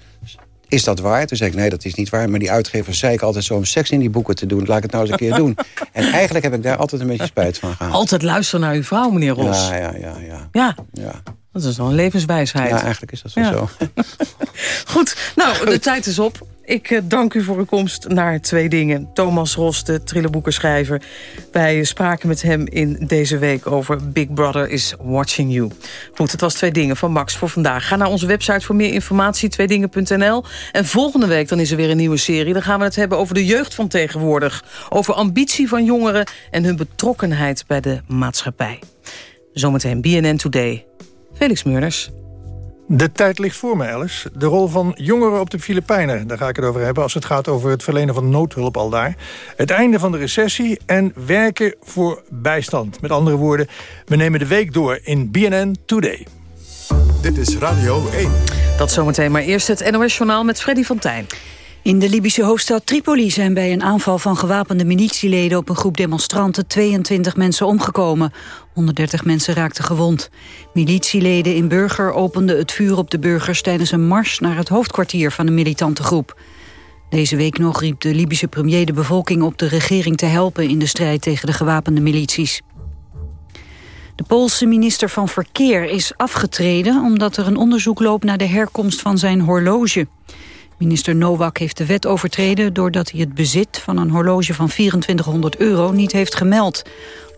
is dat waar? Toen zei ik, nee, dat is niet waar. Maar die uitgever zei ik altijd zo om seks in die boeken te doen. Laat ik het nou eens een keer doen. En eigenlijk heb ik daar altijd een beetje spijt van gehad. Altijd luisteren naar uw vrouw, meneer Ros. Ja, ja, ja. Ja, ja. ja. Dat is wel een levenswijsheid. Ja, eigenlijk is dat wel zo. Goed, nou, de tijd is op. Ik eh, dank u voor uw komst naar Twee Dingen. Thomas Ros, de trilleboekenschrijver. Wij spraken met hem in deze week over Big Brother is Watching You. Goed, het was Twee Dingen van Max voor vandaag. Ga naar onze website voor meer informatie, tweedingen.nl. En volgende week dan is er weer een nieuwe serie. Dan gaan we het hebben over de jeugd van tegenwoordig. Over ambitie van jongeren en hun betrokkenheid bij de maatschappij. Zometeen BNN Today. Felix Meurders. De tijd ligt voor me, Alice. De rol van jongeren op de Filipijnen. Daar ga ik het over hebben als het gaat over het verlenen van noodhulp al daar. Het einde van de recessie en werken voor bijstand. Met andere woorden, we nemen de week door in BNN Today. Dit is Radio 1. Dat zometeen, maar eerst het NOS-journaal met Freddy van Tijn. In de Libische hoofdstad Tripoli zijn bij een aanval van gewapende militieleden op een groep demonstranten 22 mensen omgekomen. 130 mensen raakten gewond. Militieleden in Burger openden het vuur op de burgers tijdens een mars naar het hoofdkwartier van de militante groep. Deze week nog riep de Libische premier de bevolking op de regering te helpen in de strijd tegen de gewapende milities. De Poolse minister van Verkeer is afgetreden omdat er een onderzoek loopt naar de herkomst van zijn horloge. Minister Nowak heeft de wet overtreden doordat hij het bezit van een horloge van 2400 euro niet heeft gemeld.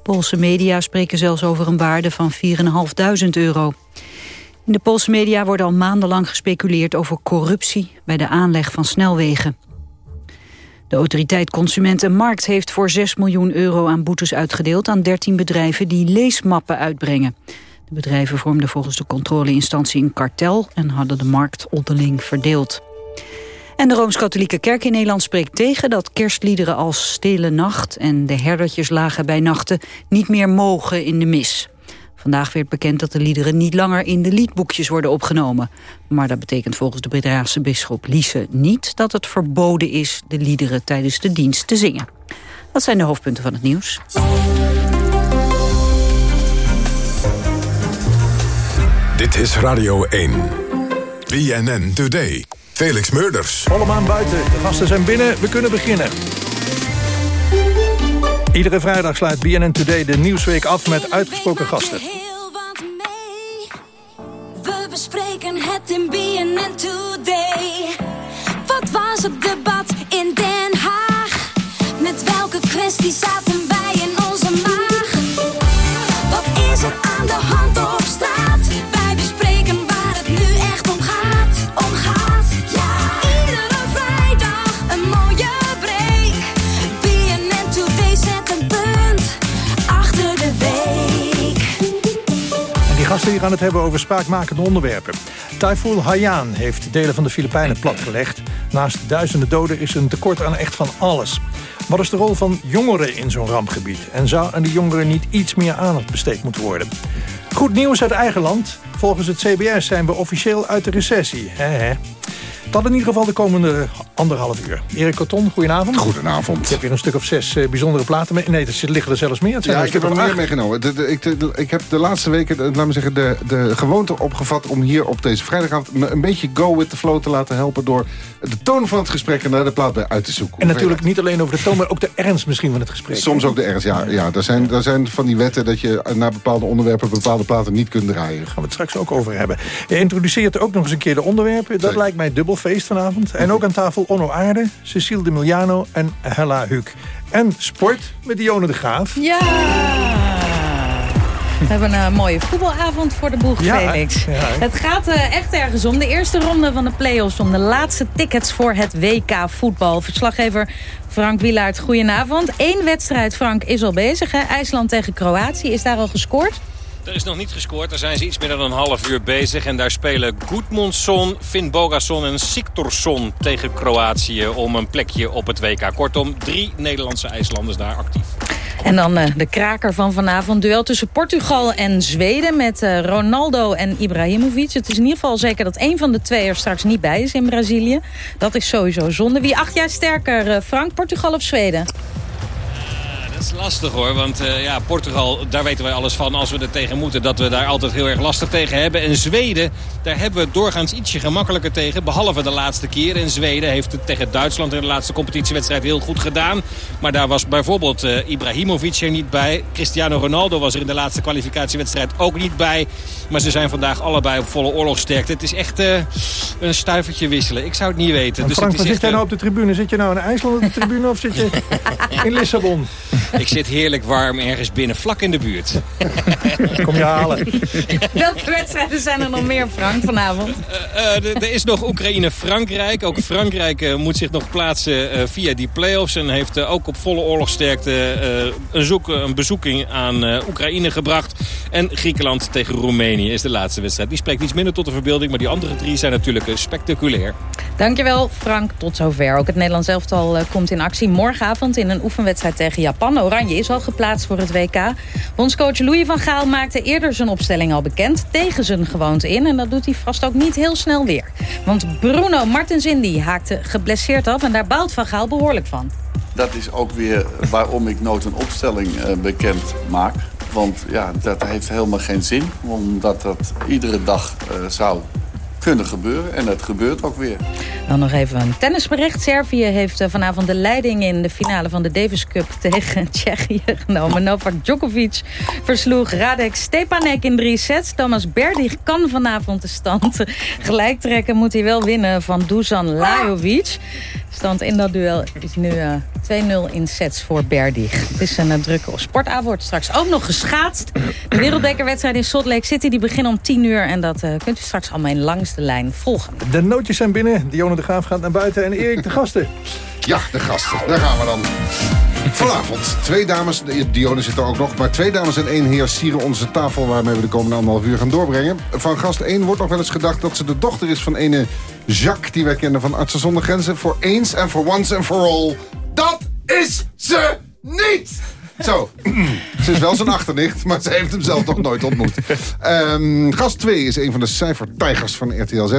Poolse media spreken zelfs over een waarde van 4.500 euro. In de Poolse media wordt al maandenlang gespeculeerd over corruptie bij de aanleg van snelwegen. De autoriteit Consument en Markt heeft voor 6 miljoen euro aan boetes uitgedeeld aan 13 bedrijven die leesmappen uitbrengen. De bedrijven vormden volgens de controleinstantie een kartel en hadden de markt onderling verdeeld. En de Rooms-Katholieke Kerk in Nederland spreekt tegen dat kerstliederen als Stille Nacht en De Herdertjes lagen bij nachten niet meer mogen in de mis. Vandaag werd bekend dat de liederen niet langer in de liedboekjes worden opgenomen. Maar dat betekent volgens de Bredaanse bisschop Liese niet dat het verboden is de liederen tijdens de dienst te zingen. Dat zijn de hoofdpunten van het nieuws. Dit is Radio 1. BNN Today. Felix Murders. Volle maan buiten, de gasten zijn binnen, we kunnen beginnen. Iedere vrijdag sluit BNN Today de Nieuwsweek af met uitgesproken gasten. We bespreken het in BNN Today. Wat was het debat in Den Haag? Met welke kwestie zaten wij in onze hier gaan het hebben over spraakmakende onderwerpen. Typhoon Haiyan heeft delen van de Filipijnen platgelegd. Naast duizenden doden is er een tekort aan echt van alles. Wat is de rol van jongeren in zo'n rampgebied? En zou aan die jongeren niet iets meer aandacht besteed moeten worden? Goed nieuws uit eigen land. Volgens het CBS zijn we officieel uit de recessie. Dat in ieder geval de komende anderhalf uur. Erik Corton, goedenavond. Goedenavond. Je hebt weer een stuk of zes eh, bijzondere platen mee. Nee, er liggen er zelfs meer. Het zijn Ja, ik heb er meer meegenomen. De- de- ik, de- ik heb de laatste weken, de- laat me zeggen, de, de gewoonte opgevat... om hier op deze vrijdagavond een beetje go with the flow te laten helpen... door de toon van het gesprek en daar de plaat bij uit te zoeken. En natuurlijk niet alleen over de toon, maar ook de ernst misschien van het gesprek. Soms ook de ernst, ja. ja er, zijn, zijn van die wetten dat je naar bepaalde onderwerpen... bepaalde platen niet kunt draaien. Daar gaan we het straks ook over hebben. Je introduceert ook nog eens een keer de onderwerpen. Dat lijkt mij dubbel feest vanavond. En ook aan tafel Onno Aarde, Cecile de Miliano en Hella Huuk. En sport met Dionne de Graaf. Ja! We hebben een mooie voetbalavond voor de boeg, Ja, Felix. ja. Het gaat eh, echt ergens om. De eerste ronde van de play-offs om de laatste tickets voor het WK voetbal. Verslaggever Frank Wielaert, goedenavond. Eén wedstrijd, Frank, is al bezig. Hè? IJsland tegen Kroatië. Is daar al gescoord? Er is nog niet gescoord. Daar zijn ze iets meer dan een half uur bezig. En daar spelen Goedmundsson, Finn Bogason en Siktorsson tegen Kroatië... om een plekje op het WK. Kortom, drie Nederlandse IJslanders daar actief. En dan eh, de kraker van vanavond. Duel tussen Portugal en Zweden met eh, Ronaldo en Ibrahimovic. Het is in ieder geval zeker dat één van de twee er straks niet bij is in Brazilië. Dat is sowieso zonde. Wie acht jaar sterker, eh, Frank, Portugal of Zweden? Dat is lastig hoor, want eh, ja, Portugal, daar weten wij alles van als we er tegen moeten. Dat we daar altijd heel erg lastig tegen hebben. En Zweden, daar hebben we het doorgaans ietsje gemakkelijker tegen. Behalve de laatste keer. En Zweden heeft het tegen Duitsland in de laatste competitiewedstrijd heel goed gedaan. Maar daar was bijvoorbeeld eh, Ibrahimovic er niet bij. Cristiano Ronaldo was er in de laatste kwalificatiewedstrijd ook niet bij. Maar ze zijn vandaag allebei op volle oorlogsterkte. Het is echt eh, een stuivertje wisselen. Ik zou het niet weten. En Dus Frank, het is zit jij echt, nou op de tribune? Zit je nou in IJsland op de tribune of zit je in Lissabon? Eh, Ik zit heerlijk warm ergens binnen, vlak in de buurt. Kom je halen. Welke wedstrijden zijn er nog meer, Frank, vanavond? Eh, er- er is nog Oekraïne-Frankrijk. Ook Frankrijk eh, moet zich nog plaatsen eh, via die play-offs. En heeft eh, ook op volle oorlogsterkte eh, een, zoek, een bezoeking aan eh, Oekraïne gebracht. En Griekenland tegen Roemenië is de laatste wedstrijd. Die spreekt iets minder tot de verbeelding. Maar die andere drie zijn natuurlijk eh, spectaculair. Dankjewel, Frank. Tot zover. Ook het Nederlands elftal eh, komt in actie morgenavond in een oefenwedstrijd tegen Japan. Oranje is al geplaatst voor het WK. Bondscoach Louis van Gaal maakte eerder zijn opstelling al bekend... tegen zijn gewoonte in en dat doet hij vast ook niet heel snel weer. Want Bruno Martens Indy haakte geblesseerd af... en daar baalt Van Gaal behoorlijk van. Dat is ook weer waarom ik nooit een opstelling uh, bekend maak. Want ja, dat heeft helemaal geen zin. Omdat dat iedere dag uh, zou kunnen gebeuren. En dat gebeurt ook weer. Dan nog even een tennisbericht. Servië heeft eh, vanavond de leiding in de finale van de Davis Cup tegen Tsjechië genomen. Novak Djokovic versloeg Radek Stepanek in drie sets. Thomas Berdych kan vanavond de stand gelijk trekken. Moet hij wel winnen van Dusan Lajovic. Stand in dat duel is nu uh, 2-0 in sets voor Berdych. Het is een uh, drukke sportavond. Straks ook nog geschaatst. De wereldbekerwedstrijd in Salt Lake City die beginnen om 10 uur. En dat kunt u straks allemaal in langs de lijn volgen. De nootjes zijn binnen. Dionne de Graaf gaat naar buiten. En Erik de gasten. Ja, de gasten. Daar gaan we dan. Vanavond, twee dames, Dionne zit er ook nog... maar twee dames en één heer sieren onze tafel... waarmee we de komende anderhalf uur gaan doorbrengen. Van gast 1 wordt nog wel eens gedacht dat ze de dochter is van ene Jacques... die wij kennen van Artsen zonder Grenzen. Voor eens en voor once and for all. Dat is ze niet! Zo, ze is wel zijn achternicht, maar ze heeft hem zelf nog nooit ontmoet. Um, gast 2 is een van de cijfertijgers van RTL Z.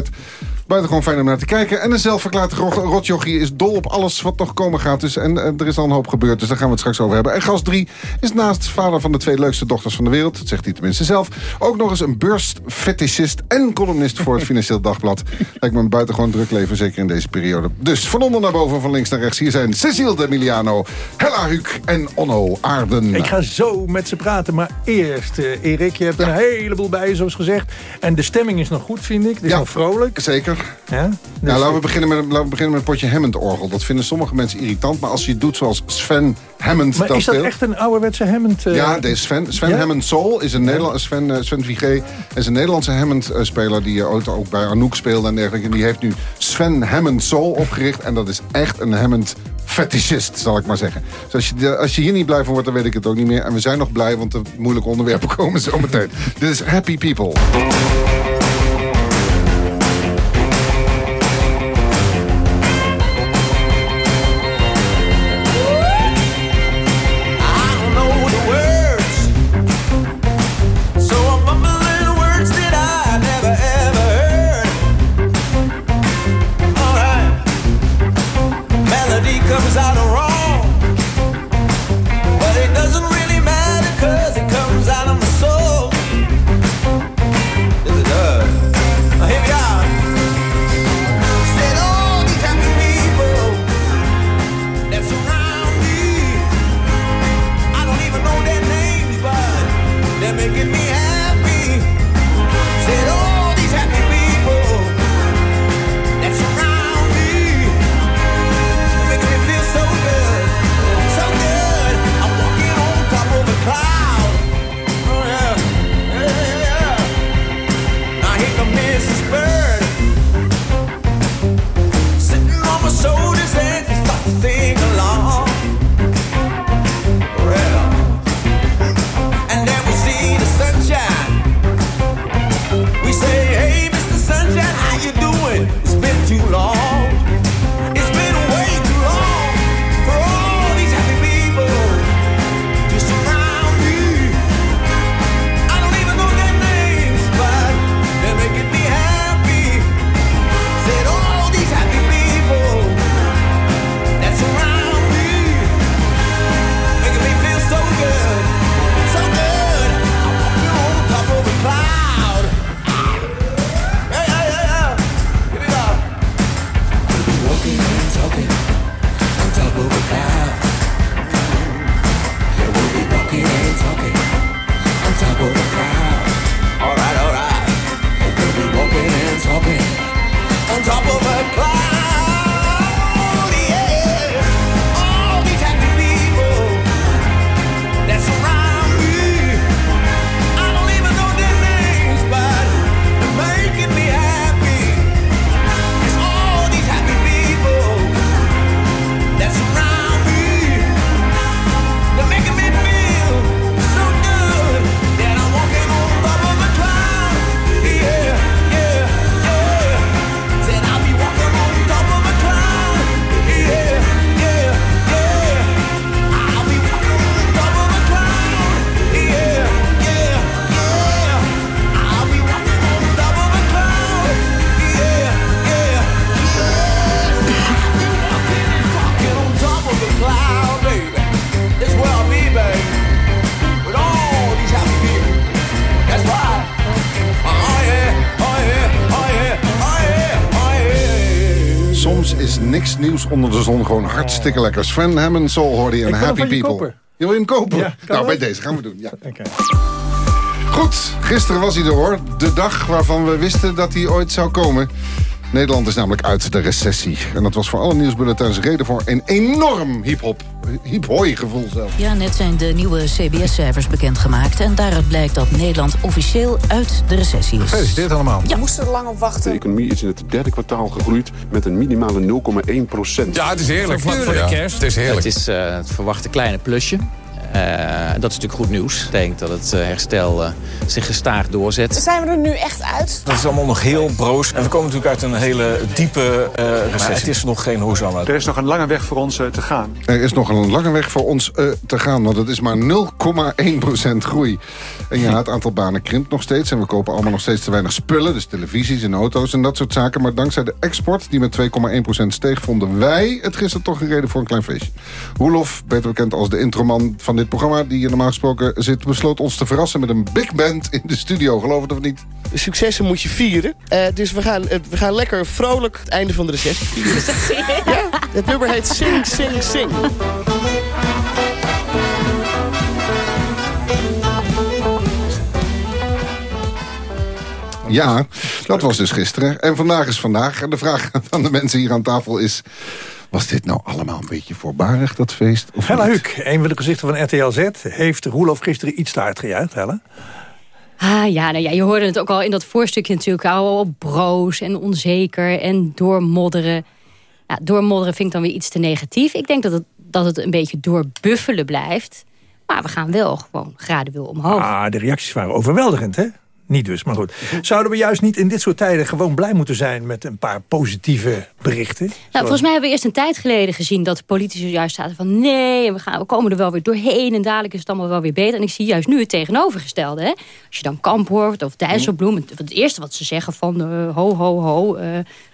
Buitengewoon fijn om naar te kijken. En een zelfverklaarde rotjochie is dol op alles wat nog komen gaat. Dus, en, en, er is al een hoop gebeurd, dus daar gaan we het straks over hebben. En gast 3 is naast vader van de twee leukste dochters van de wereld... dat zegt hij tenminste zelf... ook nog eens een burstfetischist en columnist voor het Financieel Dagblad. Lijkt me een buitengewoon druk leven, zeker in deze periode. Dus van onder naar boven, van links naar rechts. Hier zijn Cecile de Miliano, Hella Huuk en Onno Aarden. Ik ga zo met ze praten, maar eerst, uh, Erik, je hebt ja. een heleboel bij je, zoals gezegd. En de stemming is nog goed, vind ik. Het is ja, nog vrolijk. Zeker. Ja? Dus nou, laten we, beginnen met, laten we beginnen met een potje Hammond-orgel. Dat vinden sommige mensen irritant. Maar als je het doet zoals Sven Hammond maar dat is dat speelt... echt een ouderwetse Hammond? Uh... Ja, deze Sven, Sven Ja? Hammond Soul is een Nederland, Sven, uh, Sven Vigé is een Nederlandse Hammond-speler... die ooit ook bij Anouk speelde en dergelijke. En die heeft nu Sven Hammond Soul opgericht. En dat is echt een Hammond fetischist, zal ik maar zeggen. Dus als je, als je hier niet blij van wordt, dan weet ik het ook niet meer. En we zijn nog blij, want de moeilijke onderwerpen komen zo meteen. Dit is Happy People. Onder de zon gewoon hartstikke lekker. Sven Hammond Soul hoorde je en Happy People. kopen. Je wil hem kopen? Ja, nou, bij deze gaan we doen, ja. Goed, gisteren was hij er hoor. De dag waarvan we wisten dat hij ooit zou komen. Nederland is namelijk uit de recessie. En dat was voor alle nieuwsbulletins reden voor een enorm hip-hop, hip-hoi gevoel zelf. Ja, net zijn de nieuwe CBS-cijfers bekendgemaakt. En daaruit blijkt dat Nederland officieel uit de recessie is. Gefeliciteerd allemaal. Ja. moesten er lang op wachten. De economie is in het derde kwartaal gegroeid met een minimale 0,1 procent. Ja, het is heerlijk. Voor- voor de Ja, kerst. Het is heerlijk. Het is eh, het verwachte kleine plusje. Eh, dat is natuurlijk goed nieuws. Ik denk dat het eh, herstel eh, zich gestaag doorzet. Zijn we er nu echt uit? Het is allemaal nog heel broos. En we komen natuurlijk uit een hele diepe eh recessie. Het is nog geen hoezaam uit. Er is nog een lange weg voor ons te gaan. Er is nog een lange weg voor ons eh, te gaan, want het is maar 0,1% groei. En ja, het aantal banen krimpt nog steeds... en we kopen allemaal nog steeds te weinig spullen... dus televisies en auto's en dat soort zaken. Maar dankzij de export, die met 2,1% steeg... vonden wij het gisteren toch een reden voor een klein feestje. Roelof, beter bekend als de introman van dit programma... die hier normaal gesproken zit, besloot ons te verrassen... met een big band in de studio, geloof het of niet? Successen moet je vieren. Eh, dus we gaan, eh, we gaan lekker vrolijk het einde van de recessie vieren. ja, het nummer heet Sing, Sing, Sing. Ja, dat was dus gisteren. En vandaag is vandaag. En de vraag aan de mensen hier aan tafel is... was dit nou allemaal een beetje voorbarig, dat feest? Of Hella niet? Huuk, een van de gezichten van RTL Z... heeft Roelof gisteren iets te hard gejuicht, Hella. Ah ja, nou ja, je hoorde het ook al in dat voorstukje natuurlijk. Al broos en onzeker en doormodderen. Ja, doormodderen vind ik dan weer iets te negatief. Ik denk dat het, dat het een beetje doorbuffelen blijft. Maar we gaan wel gewoon gradueel omhoog. Ah, de reacties waren overweldigend, hè? Niet dus, maar goed. Zouden we juist niet in dit soort tijden gewoon blij moeten zijn... met een paar positieve berichten? Nou, volgens mij hebben we eerst een tijd geleden gezien dat de politici juist zaten van nee, we, gaan, we komen er wel weer doorheen en dadelijk is het allemaal wel weer beter. En ik zie juist nu het tegenovergestelde. Hè? Als je dan Kamp hoort of Dijsselbloem, het, het eerste wat ze zeggen van eh, ho, ho, ho, eh,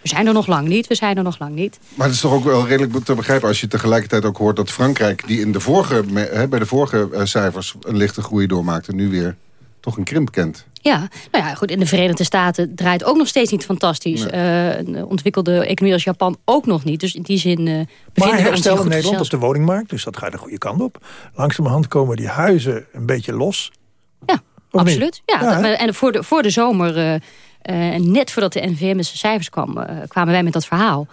we zijn er nog lang niet, we zijn er nog lang niet. Maar het is toch ook wel redelijk te begrijpen... als je tegelijkertijd ook hoort dat Frankrijk... die in de vorige, bij de vorige eh, cijfers een lichte groei doormaakte... nu weer toch een krimp kent. Ja, nou ja, goed. In de Verenigde Staten draait ook nog steeds niet fantastisch. Eh, een ontwikkelde economie als Japan ook nog niet. Dus in die zin bevinden Maar we ons herstel in Nederland op gezelschap. de woningmarkt, dus dat gaat de goede kant op. Langzamerhand komen die huizen een beetje los. Ja, Of niet? absoluut. Ja, Ja, dat- hè? en voor de, voor de zomer, eh, net voordat de NVM met zijn cijfers kwam, kwamen wij met dat verhaal.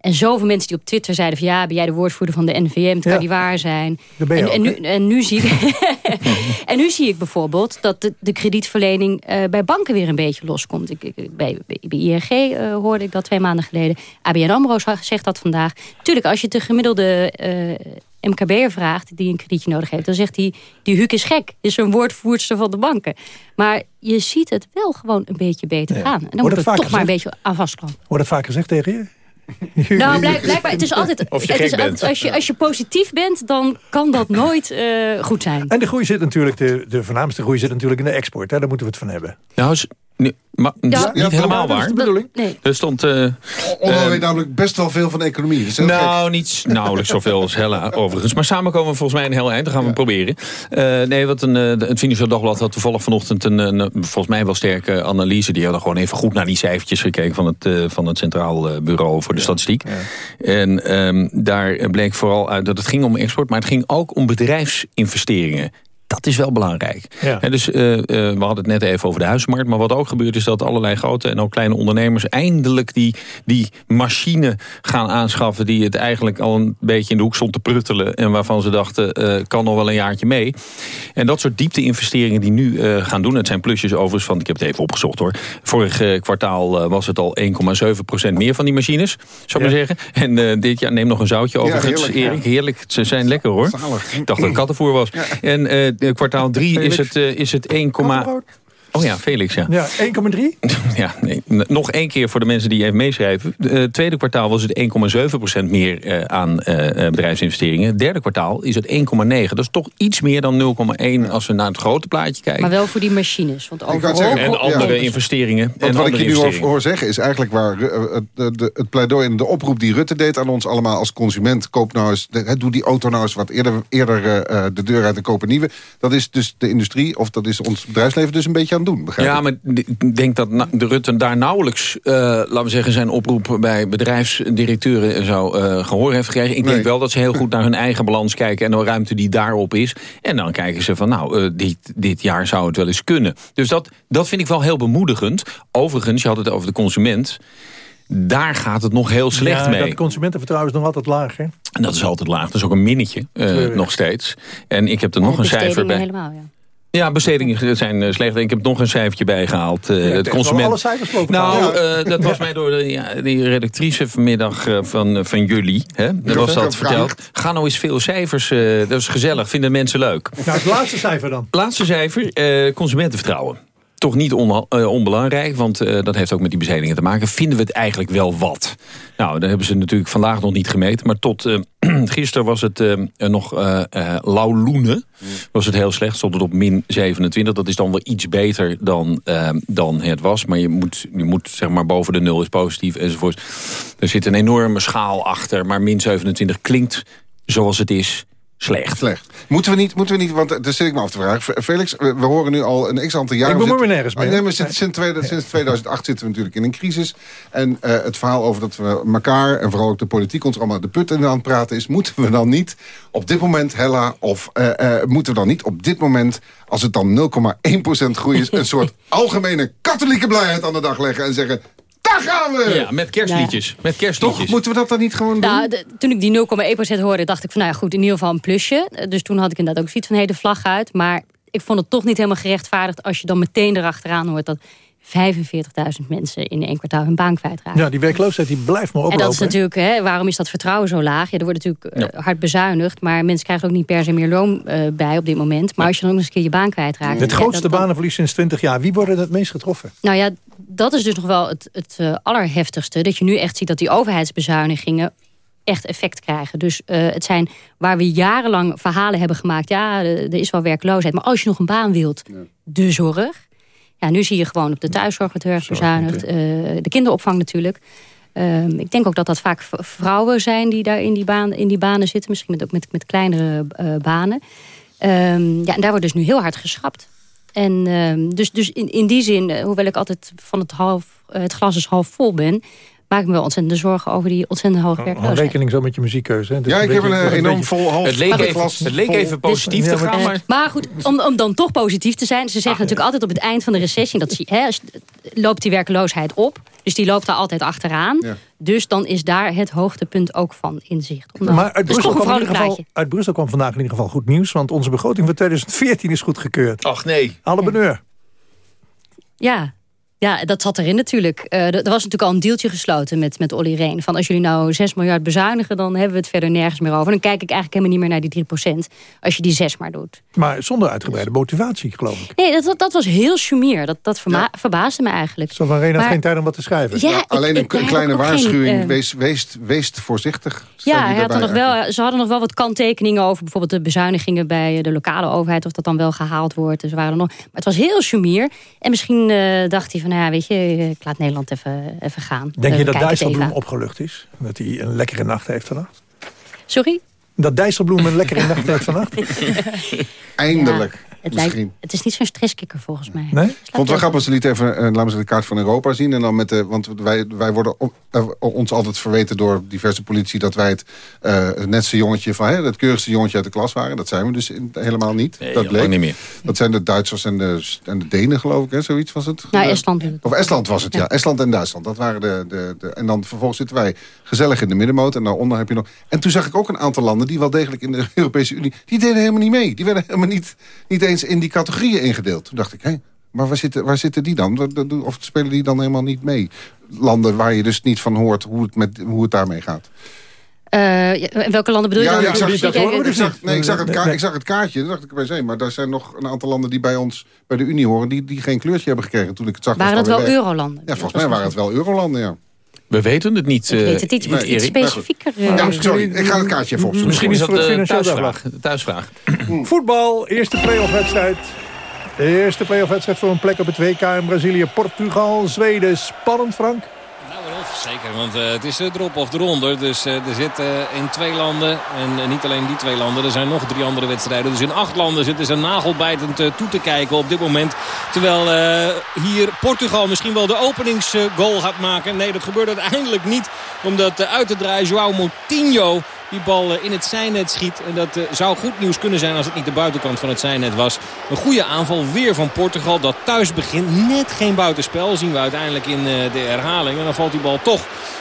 En zoveel mensen die op Twitter zeiden van ja, ben jij de woordvoerder van de NVM? Het kan Ja. niet waar zijn. Dat en, ook, en, nu, en, nu zie ik, en nu zie ik bijvoorbeeld dat de, de kredietverlening eh, bij banken weer een beetje loskomt. Ik, ik- bij, bij ING eh, hoorde ik dat twee maanden geleden. ABN AMRO zegt dat vandaag. Tuurlijk, als je het de gemiddelde eh, MKB'er vraagt die een kredietje nodig heeft... dan zegt hij, die Huuk is gek. Is een woordvoerster van de banken. Maar je ziet het wel gewoon een beetje beter Ja. gaan. En Wordt dan moet het toch maar een beetje aan vastklampen. Wordt het vaak gezegd tegen je? Nou, blijk- blijkbaar, het is altijd... Of je het gek is altijd- bent. als, je, als je positief bent, dan kan dat nooit eh, goed zijn. En de groei zit natuurlijk, de, de voornaamste groei zit natuurlijk in de export. Hè? Daar moeten we het van hebben. Nou, nee, maar, Ja. dat is niet Ja, helemaal dat is waar. de bedoeling. Nee. Er stond... Onder weet namelijk best wel veel van de economie. Nou, gek. niet nauwelijks zoveel als Hella overigens. Maar samen komen we volgens mij een heel eind. Dat gaan we proberen. Eh, nee, wat een, eh, het Financieel Dagblad had toevallig vanochtend een, een, volgens mij wel sterke analyse. Die hadden gewoon even goed naar die cijfertjes gekeken van het, eh, van het Centraal Bureau voor de Statistiek. En ehm, daar bleek vooral uit dat het ging om export, maar het ging ook om bedrijfsinvesteringen. Dat is wel belangrijk. Ja. Dus eh, eh, we hadden het net even over de huismarkt. Maar wat ook gebeurt is dat allerlei grote en ook kleine ondernemers... eindelijk die, die machine gaan aanschaffen... die het eigenlijk al een beetje in de hoek stond te pruttelen... en waarvan ze dachten, eh, kan nog wel een jaartje mee. En dat soort diepte-investeringen die nu eh, gaan doen... het zijn plusjes overigens van, ik heb het even opgezocht hoor... vorig kwartaal was het al 1,7% meer van die machines, zou ik maar zeggen. En eh, dit jaar, neem nog een zoutje overigens, heerlijk, ja. Erik. Heerlijk, ze zijn lekker hoor. Zalig. Ik dacht dat het kattenvoer was. En eh, kwartaal 3 is het, eh, is het 1, Oh ja, Felix, ja. Ja, 1,3? Ja, nee. Nog één keer voor de mensen die even meeschrijven. Het tweede kwartaal was het 1,7% meer eh, aan eh, eh, bedrijfsinvesteringen. Het derde kwartaal is het 1,9. Dat is toch iets meer dan 0,1 als we naar het grote plaatje kijken. Maar wel voor die machines. Want overal... zeggen, en andere ja. investeringen. Want en wat ik je nu hoor, zeggen is eigenlijk waar het, de, de- het pleidooi en de oproep die Rutte deed aan ons allemaal als consument. Koop nou eens, doe die auto nou eens wat eerder, eerder de deur uit en koop een nieuwe. Dat is dus de industrie of dat is ons bedrijfsleven dus een beetje aan doen, begrijp Ja, maar ik denk dat de Rutte daar nauwelijks, eh, laten we zeggen... zijn oproep bij bedrijfsdirecteuren en zo eh, gehoor heeft gekregen. Ik denk wel dat ze heel goed naar hun eigen balans kijken... en de ruimte die daarop is. En dan kijken ze van, nou, eh, dit, dit jaar zou het wel eens kunnen. Dus dat, dat vind ik wel heel bemoedigend. Overigens, je had het over de consument... Daar gaat het nog heel slecht ja, mee. Dat consumentenvertrouwen is nog altijd laag, hè? En dat is altijd laag. Dat is ook een minnetje, nog steeds. En ik heb er nog een cijfer bij. helemaal, ja. Ja, bestedingen zijn eh, slecht. Ik heb nog een cijfertje bijgehaald. eh het consument... alle cijfers lopen Nou, eh, dat was mij door de, ja, die redactrice vanmiddag van, van jullie. Hè? Dat was dat verteld. Ga nou eens veel cijfers. dat is gezellig. Vinden mensen leuk. Nou, het laatste cijfer dan. Laatste cijfer. consumentenvertrouwen. Toch niet eh, onbelangrijk, want eh, dat heeft ook met die bezedingen te maken. Vinden we het eigenlijk wel wat? Nou, daar hebben ze natuurlijk vandaag nog niet gemeten. Maar tot eh, gisteren was het nog lauwloenen. Was het heel slecht, stond het op min 27. Dat is dan wel iets beter dan, dan het was. Maar je moet, je moet zeg maar boven de nul is positief enzovoort. Er zit een enorme schaal achter. Maar min 27 klinkt zoals het is slecht. Slecht. Moeten we niet, moeten we niet want eh, daar zit ik me af te vragen. Felix, we, we horen nu al een x-aantal jaar... Ik bemoei me nergens mee, Oh, Nee, maar sinds, sinds, 2000 sinds 2008 zitten we natuurlijk in een crisis. En eh, het verhaal over dat we elkaar, en vooral ook de politiek... ons allemaal de put in aan het praten is... moeten we dan niet op dit moment, Hella... of eh, eh, moeten we dan niet op dit moment... als het dan 0,1% groei is... een soort algemene katholieke blijheid aan de dag leggen... en zeggen, daar gaan we! Ja, met kerstliedjes. Met kerstliedjes. Toch? Moeten we dat dan niet gewoon doen? Nou, de- toen ik die 0,1% hoorde, dacht ik van nou ja, goed, in ieder geval een plusje. Dus toen had ik inderdaad ook zoiets van hey, de vlag uit. Maar ik vond het toch niet helemaal gerechtvaardigd als je dan meteen erachteraan hoort dat 45.000 mensen in één kwartaal hun baan kwijtraken. Ja, die werkloosheid die blijft maar En oplopen. dat is natuurlijk, hè, waarom is dat vertrouwen zo laag? Ja, er wordt natuurlijk eh, hard bezuinigd, maar mensen krijgen ook niet per se meer loon eh, bij op dit moment. Maar als je dan ook nog eens een keer je baan kwijtraakt. Het grootste dan- banenverlies sinds 20 jaar. Wie worden het meest getroffen? nou ja, dat is dus nog wel het, het eh, allerheftigste. Dat je nu echt ziet dat die overheidsbezuinigingen echt effect krijgen. Dus eh, het zijn waar we jarenlang verhalen hebben gemaakt. Ja, er is wel werkloosheid. Maar als je nog een baan wilt, de zorg. Ja, nu zie je gewoon op de thuiszorg wordt heel erg bezuinigd. eh, de kinderopvang natuurlijk. Ehm, ik denk ook dat dat vaak vrouwen zijn die daar in die, baan, in die banen zitten. Misschien met, ook met, met kleinere eh, banen. Ehm, ja, en daar wordt dus nu heel hard geschrapt. En ehm, dus, dus in, in die zin, eh, hoewel ik altijd van het, half, het glas is half vol ben... maak ik me wel ontzettende zorgen over die ontzettend hoge Hou werkloosheid. rekening zo met je muziekkeuze. hè. Is Ja, ik heb een, een enorm beetje- vol half Het leek even- glas het leek vol- even positief te gaan, maar... maar goed, om, om dan toch positief te zijn. Ze zeggen natuurlijk altijd op het eind van de recessie... Dat hè, loopt die werkloosheid op. Dus die loopt daar altijd achteraan. Ja. Dus dan is daar het hoogtepunt ook van inzicht. Nou, Maar uit Brussel, toch een kwam in ieder geval, uit Brussel kwam vandaag in ieder geval goed nieuws. Want onze begroting van 2014 is goedgekeurd. Ach nee. Alle beneur. Ja. Ja, dat zat erin natuurlijk. Eh, er was natuurlijk al een deeltje gesloten met, met Olly Reen. Van als jullie nou 6 miljard bezuinigen, dan hebben we het verder nergens meer over. Dan kijk ik eigenlijk helemaal niet meer naar die 3%. Als je die 6 maar doet. Maar zonder uitgebreide motivatie, geloof ik. Nee, dat, dat, dat was heel chumier. Dat, dat verbaasde me eigenlijk. Zo van Reen had Maar- geen tijd om wat te schrijven. Ja, Alleen een ik- kleine geen, waarschuwing. eh, wees, wees, wees voorzichtig. Ja, hij had nog wel, ze hadden nog wel wat kanttekeningen over bijvoorbeeld de bezuinigingen bij de lokale overheid, of dat dan wel gehaald wordt. Dus waren er nog, maar het was heel chumier. En misschien eh, dacht hij van, nou ja, weet je, ik laat Nederland even, even gaan. Denk je dat Dijsselbloem opgelucht is? Dat hij een lekkere nacht heeft vannacht? Sorry? Dat Dijsselbloem een lekkere nacht heeft vannacht? Eindelijk. Het, lijkt, het is niet zo'n stresskikker volgens mij. Nee? Vond het wel grappig, ze liet even eh, laten we de kaart van Europa zien. En dan met de, want wij, wij worden op- eh, ons altijd verweten door diverse politie... dat wij het eh, het netste jongetje van hè, het keurigste jongetje uit de klas waren. Dat zijn we dus in- helemaal niet. Nee, dat bleek. niet meer. Dat zijn de Duitsers en de, en de Denen, geloof ik. Hè? Zoiets was het. Nou, Estland. Of Estland was het, ja. Estland en Duitsland. Dat waren de, de, de, en dan vervolgens zitten wij gezellig in de middenmoot. En daaronder heb je nog... En toen zag ik ook een aantal landen die wel degelijk in de Europese Unie... die deden helemaal niet mee. Die werden helemaal niet, niet eens in die categorieën ingedeeld. Toen dacht ik, hé, maar waar zitten, waar zitten die dan? Dat- dat- Of spelen die dan helemaal niet mee? Landen waar je dus niet van hoort hoe het, met, hoe het daarmee gaat. Eh, in welke landen bedoel je Ja, dan? ja, ik zag, dat ja, dus. Nee, ik zag, het ik zag het kaartje, dacht ik bij zee. Maar er zijn nog een aantal landen die bij ons, bij de Unie horen... die, die geen kleurtje hebben gekregen toen ik het zag. Waren het dat wel eurolanden? Ja, volgens mij waren het wel eurolanden, ja. We weten het niet, Ik eh, weet het niet, moet Erik. iets specifieker... eh, Ja, sorry, ik ga het kaartje even opzoeken. Misschien is dat voor het de Financieel thuisvraag. Thuisvraag. Voetbal, eerste playoff-wedstrijd. De eerste playoff-wedstrijd voor een plek op het WK in Brazilië. Portugal, Zweden. Spannend, Frank. Zeker, want uh, het is uh, drop-off eronder. Dus uh, er zitten in twee landen, en niet alleen die twee landen... er zijn nog drie andere wedstrijden. Dus in acht landen zitten ze nagelbijtend toe te kijken op dit moment. Terwijl hier Portugal misschien wel de openingsgoal gaat maken. Nee, dat gebeurt uiteindelijk niet. Omdat uit te draaien João Moutinho die bal in het zijnet schiet. En dat zou goed nieuws kunnen zijn als het niet de buitenkant van het zijnet was. Een goede aanval weer van Portugal dat thuis begint. Net geen buitenspel zien we uiteindelijk in de herhaling. En dan valt die bal toch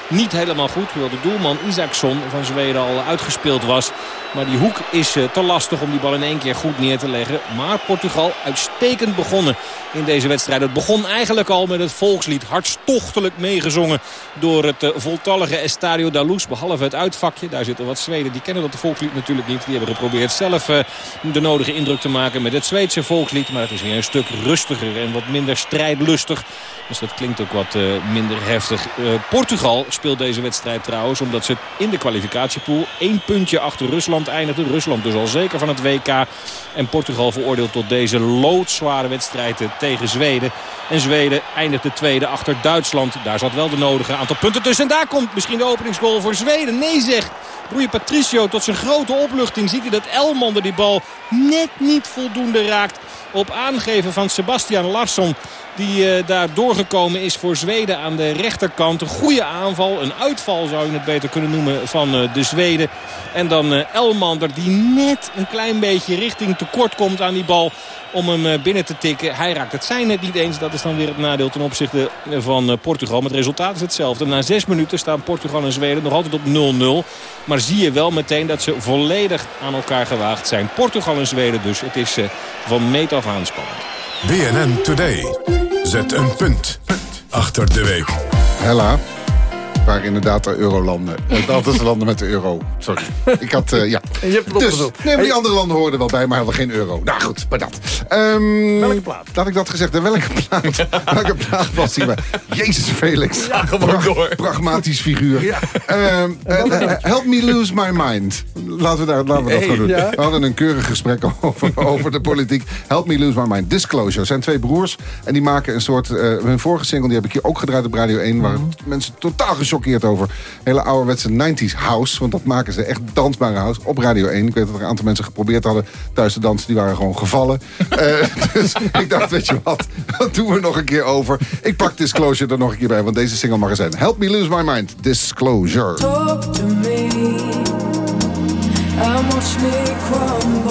niet helemaal goed. Hoewel de doelman Isaacson van Zweden al uitgespeeld was. Maar die hoek is eh, te lastig om die bal in één keer goed neer te leggen. Maar Portugal uitstekend begonnen in deze wedstrijd. Het begon eigenlijk al met het volkslied. Hartstochtelijk meegezongen door het eh, voltallige Estadio da Luz. Behalve het uitvakje. Daar zitten wat Zweden. Die kennen dat volkslied natuurlijk niet. Die hebben geprobeerd zelf eh, de nodige indruk te maken met het Zweedse volkslied. Maar het is weer een stuk rustiger en wat minder strijdlustig. Dus dat klinkt ook wat minder heftig. Portugal speelt deze wedstrijd trouwens. Omdat ze in de kwalificatiepool één puntje achter Rusland eindigde. Rusland dus al zeker van het WK. En Portugal veroordeeld tot deze loodzware wedstrijd tegen Zweden. En Zweden eindigde tweede achter Duitsland. Daar zat wel de nodige aantal punten tussen. En daar komt misschien de openingsgoal voor Zweden. Nee zeg. Rui Patricio tot zijn grote opluchting ziet hij dat Elmander die bal net niet voldoende raakt. Op aangeven van Sebastian Larsson die uh, daar doorgekomen is voor Zweden aan de rechterkant. Een goede aanval, een uitval zou je het beter kunnen noemen van uh, de Zweden. En dan uh, Elmander die net een klein beetje richting tekort komt aan die bal om hem binnen te tikken. Hij raakt het zijn net niet eens. Dat is dan weer het nadeel ten opzichte van Portugal. Maar het resultaat is hetzelfde. Na zes minuten staan Portugal en Zweden nog altijd op 0-0. Maar zie je wel meteen dat ze volledig aan elkaar gewaagd zijn. Portugal en Zweden dus. Het is van meet af aan spannend. BNN Today. Zet een punt achter de week. Hella waren inderdaad de eurolanden. Het altijd landen met de euro. Sorry. Ik had, uh, ja. En je hebt het dus, Nee, maar die andere landen hoorden wel bij, maar hadden geen euro. Nou goed, maar dat. Um, welke plaat? Laat ik dat gezegd hebben. Welke plaat? welke plaat was die maar? Jezus Felix. Ja, gewoon door. Pragmatisch figuur. Ja. Um, uh, help me lose my mind. Laten we, daar, laten we dat hey, doen. Ja? We hadden een keurig gesprek over, over de politiek. Help me lose my mind. Disclosure. zijn twee broers. En die maken een soort... Hun vorige single die heb ik hier ook gedraaid op Radio 1. Waar mm. mensen totaal gechoqueerd over. Hele ouderwetse 90s house. Want dat maken ze echt dansbare house op Radio 1. Ik weet dat er een aantal mensen geprobeerd hadden thuis te dansen. Die waren gewoon gevallen. uh, dus ik dacht, weet je wat? Dat doen we nog een keer over. Ik pak Disclosure er nog een keer bij. Want deze single mag er zijn. Help me lose my mind. Disclosure. Talk to me. And watch me crumble.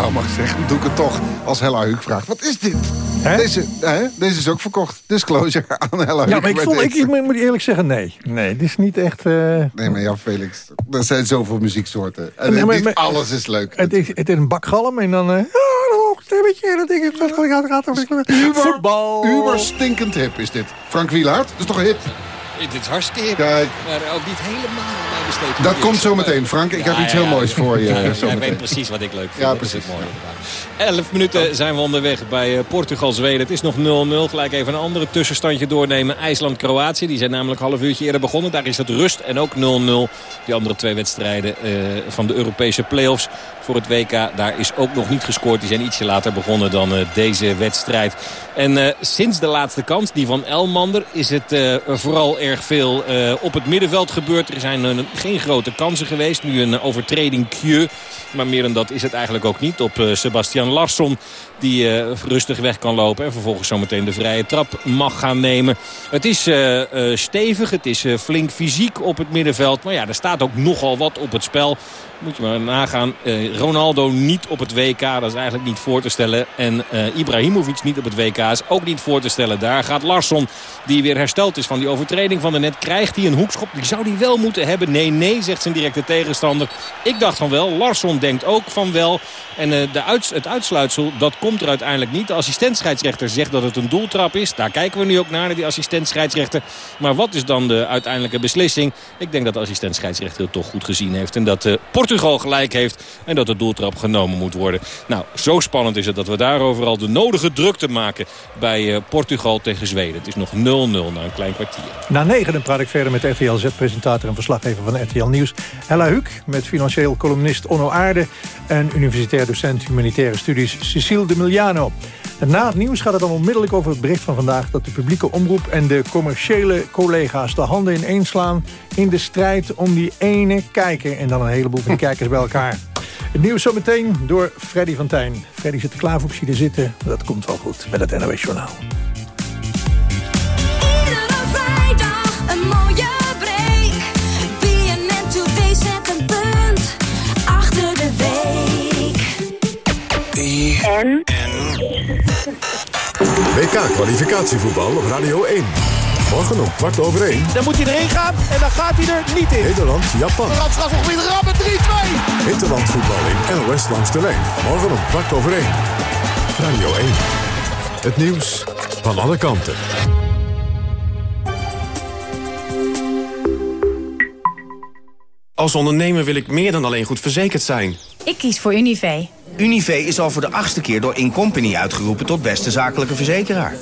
Vrouw mag zeggen. Doe ik het toch als Hella Huuk vraagt. Wat is dit? Deze, hè? Deze is ook verkocht. Disclosure aan Hella Huuk. Ja, maar ik, ik, moet eerlijk zeggen, nee. Nee, dit is niet echt... eh, Nee, maar ja, Felix, er zijn zoveel muzieksoorten. En Nee, maar- niet maar- alles is leuk. Het is, het is een bak galm en dan... eh oh, stemmetje. Dan denk ik... Wat gaat, gaat, gaat, voetbal. Uber stinkend hip is dit. Frank Wielaert, dat is toch een hip? Dit is hartstikke hip. Kijk. Maar ook niet helemaal Dat komt zo meteen, Frank. Ik heb iets heel moois voor je. Jij weet precies wat ik leuk vind. Ja, precies. Elf minuten zijn we onderweg bij eh, Portugal-Zweden. Het is nog 0-0. Gelijk even een andere tussenstandje doornemen. IJsland-Kroatië. Die zijn namelijk half uurtje eerder begonnen. Daar is het rust en ook 0-0. Die andere twee wedstrijden eh, van de Europese play-offs voor het WK. Daar is ook nog niet gescoord. Die zijn ietsje later begonnen dan eh, deze wedstrijd. En eh, sinds de laatste kans, die van Elmander, is het eh, vooral erg veel op het middenveld gebeurd. Er zijn geen grote kansen geweest. Nu een overtreding Kjö. Maar meer dan dat is het eigenlijk ook niet. Op Sebastian Larsson die rustig weg kan lopen. En vervolgens zometeen de vrije trap mag gaan nemen. Het is stevig. Het is flink fysiek op het middenveld. Maar ja, er staat ook nogal wat op het spel. Moet je maar nagaan. Ronaldo niet op het WK. Dat is eigenlijk niet voor te stellen. En eh, Ibrahimovic niet op het WK is ook niet voor te stellen. Daar gaat Larsson, die weer hersteld is van die overtreding van de net. Krijgt hij een hoekschop. Die zou hij wel moeten hebben. Nee, nee, zegt zijn directe tegenstander. Ik dacht van wel. Larsson denkt ook van wel. En eh, de uits het uitsluitsel, dat komt er uiteindelijk niet. De assistentscheidsrechter zegt dat het een doeltrap is. Daar kijken we nu ook naar, naar die assistentscheidsrechter. Maar wat is dan de uiteindelijke beslissing? Ik denk dat de assistentscheidsrechter het toch goed gezien heeft. En dat eh, Portugal gelijk heeft. En dat de doeltrap genomen moet worden. Nou, zo spannend is het dat we daarover al de nodige drukte maken bij eh, Portugal tegen Zweden. Het is nog 0-0 na een klein kwartier. Na negen dan praat ik verder met RTL Z-presentator en verslaggever van RTL Nieuws. Hella Huuk met financieel columnist Onno Aarde... en universitair docent humanitaire studies Cecile de Miliano. En na het nieuws gaat het dan onmiddellijk over het bericht van vandaag... dat de publieke omroep en de commerciële collega's de handen ineen slaan... in de strijd om die ene kijker en dan een heleboel van die kijkers bij elkaar. Het nieuws zometeen door Freddy van Tijn. Freddy zit er klaar voor, er zitten. Dat komt wel goed met het NOS Journaal. Iedere vrijdag een mooie break. BNN Today zet een punt achter de week. WK-kwalificatievoetbal op Radio 1. Morgen om kwart over 1. Dan moet hij erin gaan en dan gaat hij er niet in. Nederland, Japan. Nog weer rammen, 3-2. Interlandvoetbal in NOS langs de lijn. Morgen om kwart over 1. Radio 1. Het nieuws van alle kanten. Als ondernemer wil ik meer dan alleen goed verzekerd zijn. Ik kies voor Univé. Univé is al voor de achtste keer door Incompany uitgeroepen tot beste zakelijke verzekeraar.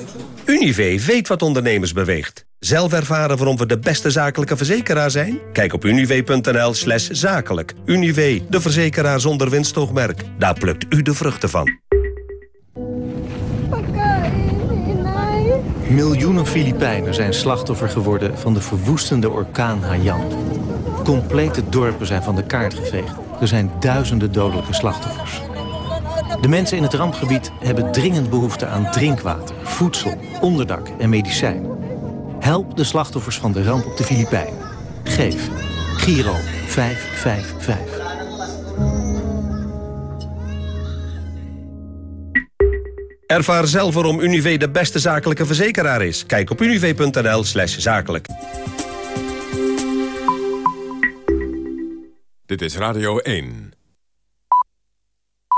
Univé weet wat ondernemers beweegt. Zelf ervaren waarom we de beste zakelijke verzekeraar zijn? Kijk op univé.nl slash zakelijk. Univé, de verzekeraar zonder winstoogmerk. Daar plukt u de vruchten van. Miljoenen Filipijnen zijn slachtoffer geworden van de verwoestende orkaan Haiyan. Complete dorpen zijn van de kaart geveegd. Er zijn duizenden dodelijke slachtoffers. De mensen in het rampgebied hebben dringend behoefte aan drinkwater, voedsel, onderdak en medicijnen. Help de slachtoffers van de ramp op de Filipijnen. Geef Giro 555. Ervaar zelf waarom Univé de beste zakelijke verzekeraar is. Kijk op univé.nl slash zakelijk. Dit is Radio 1.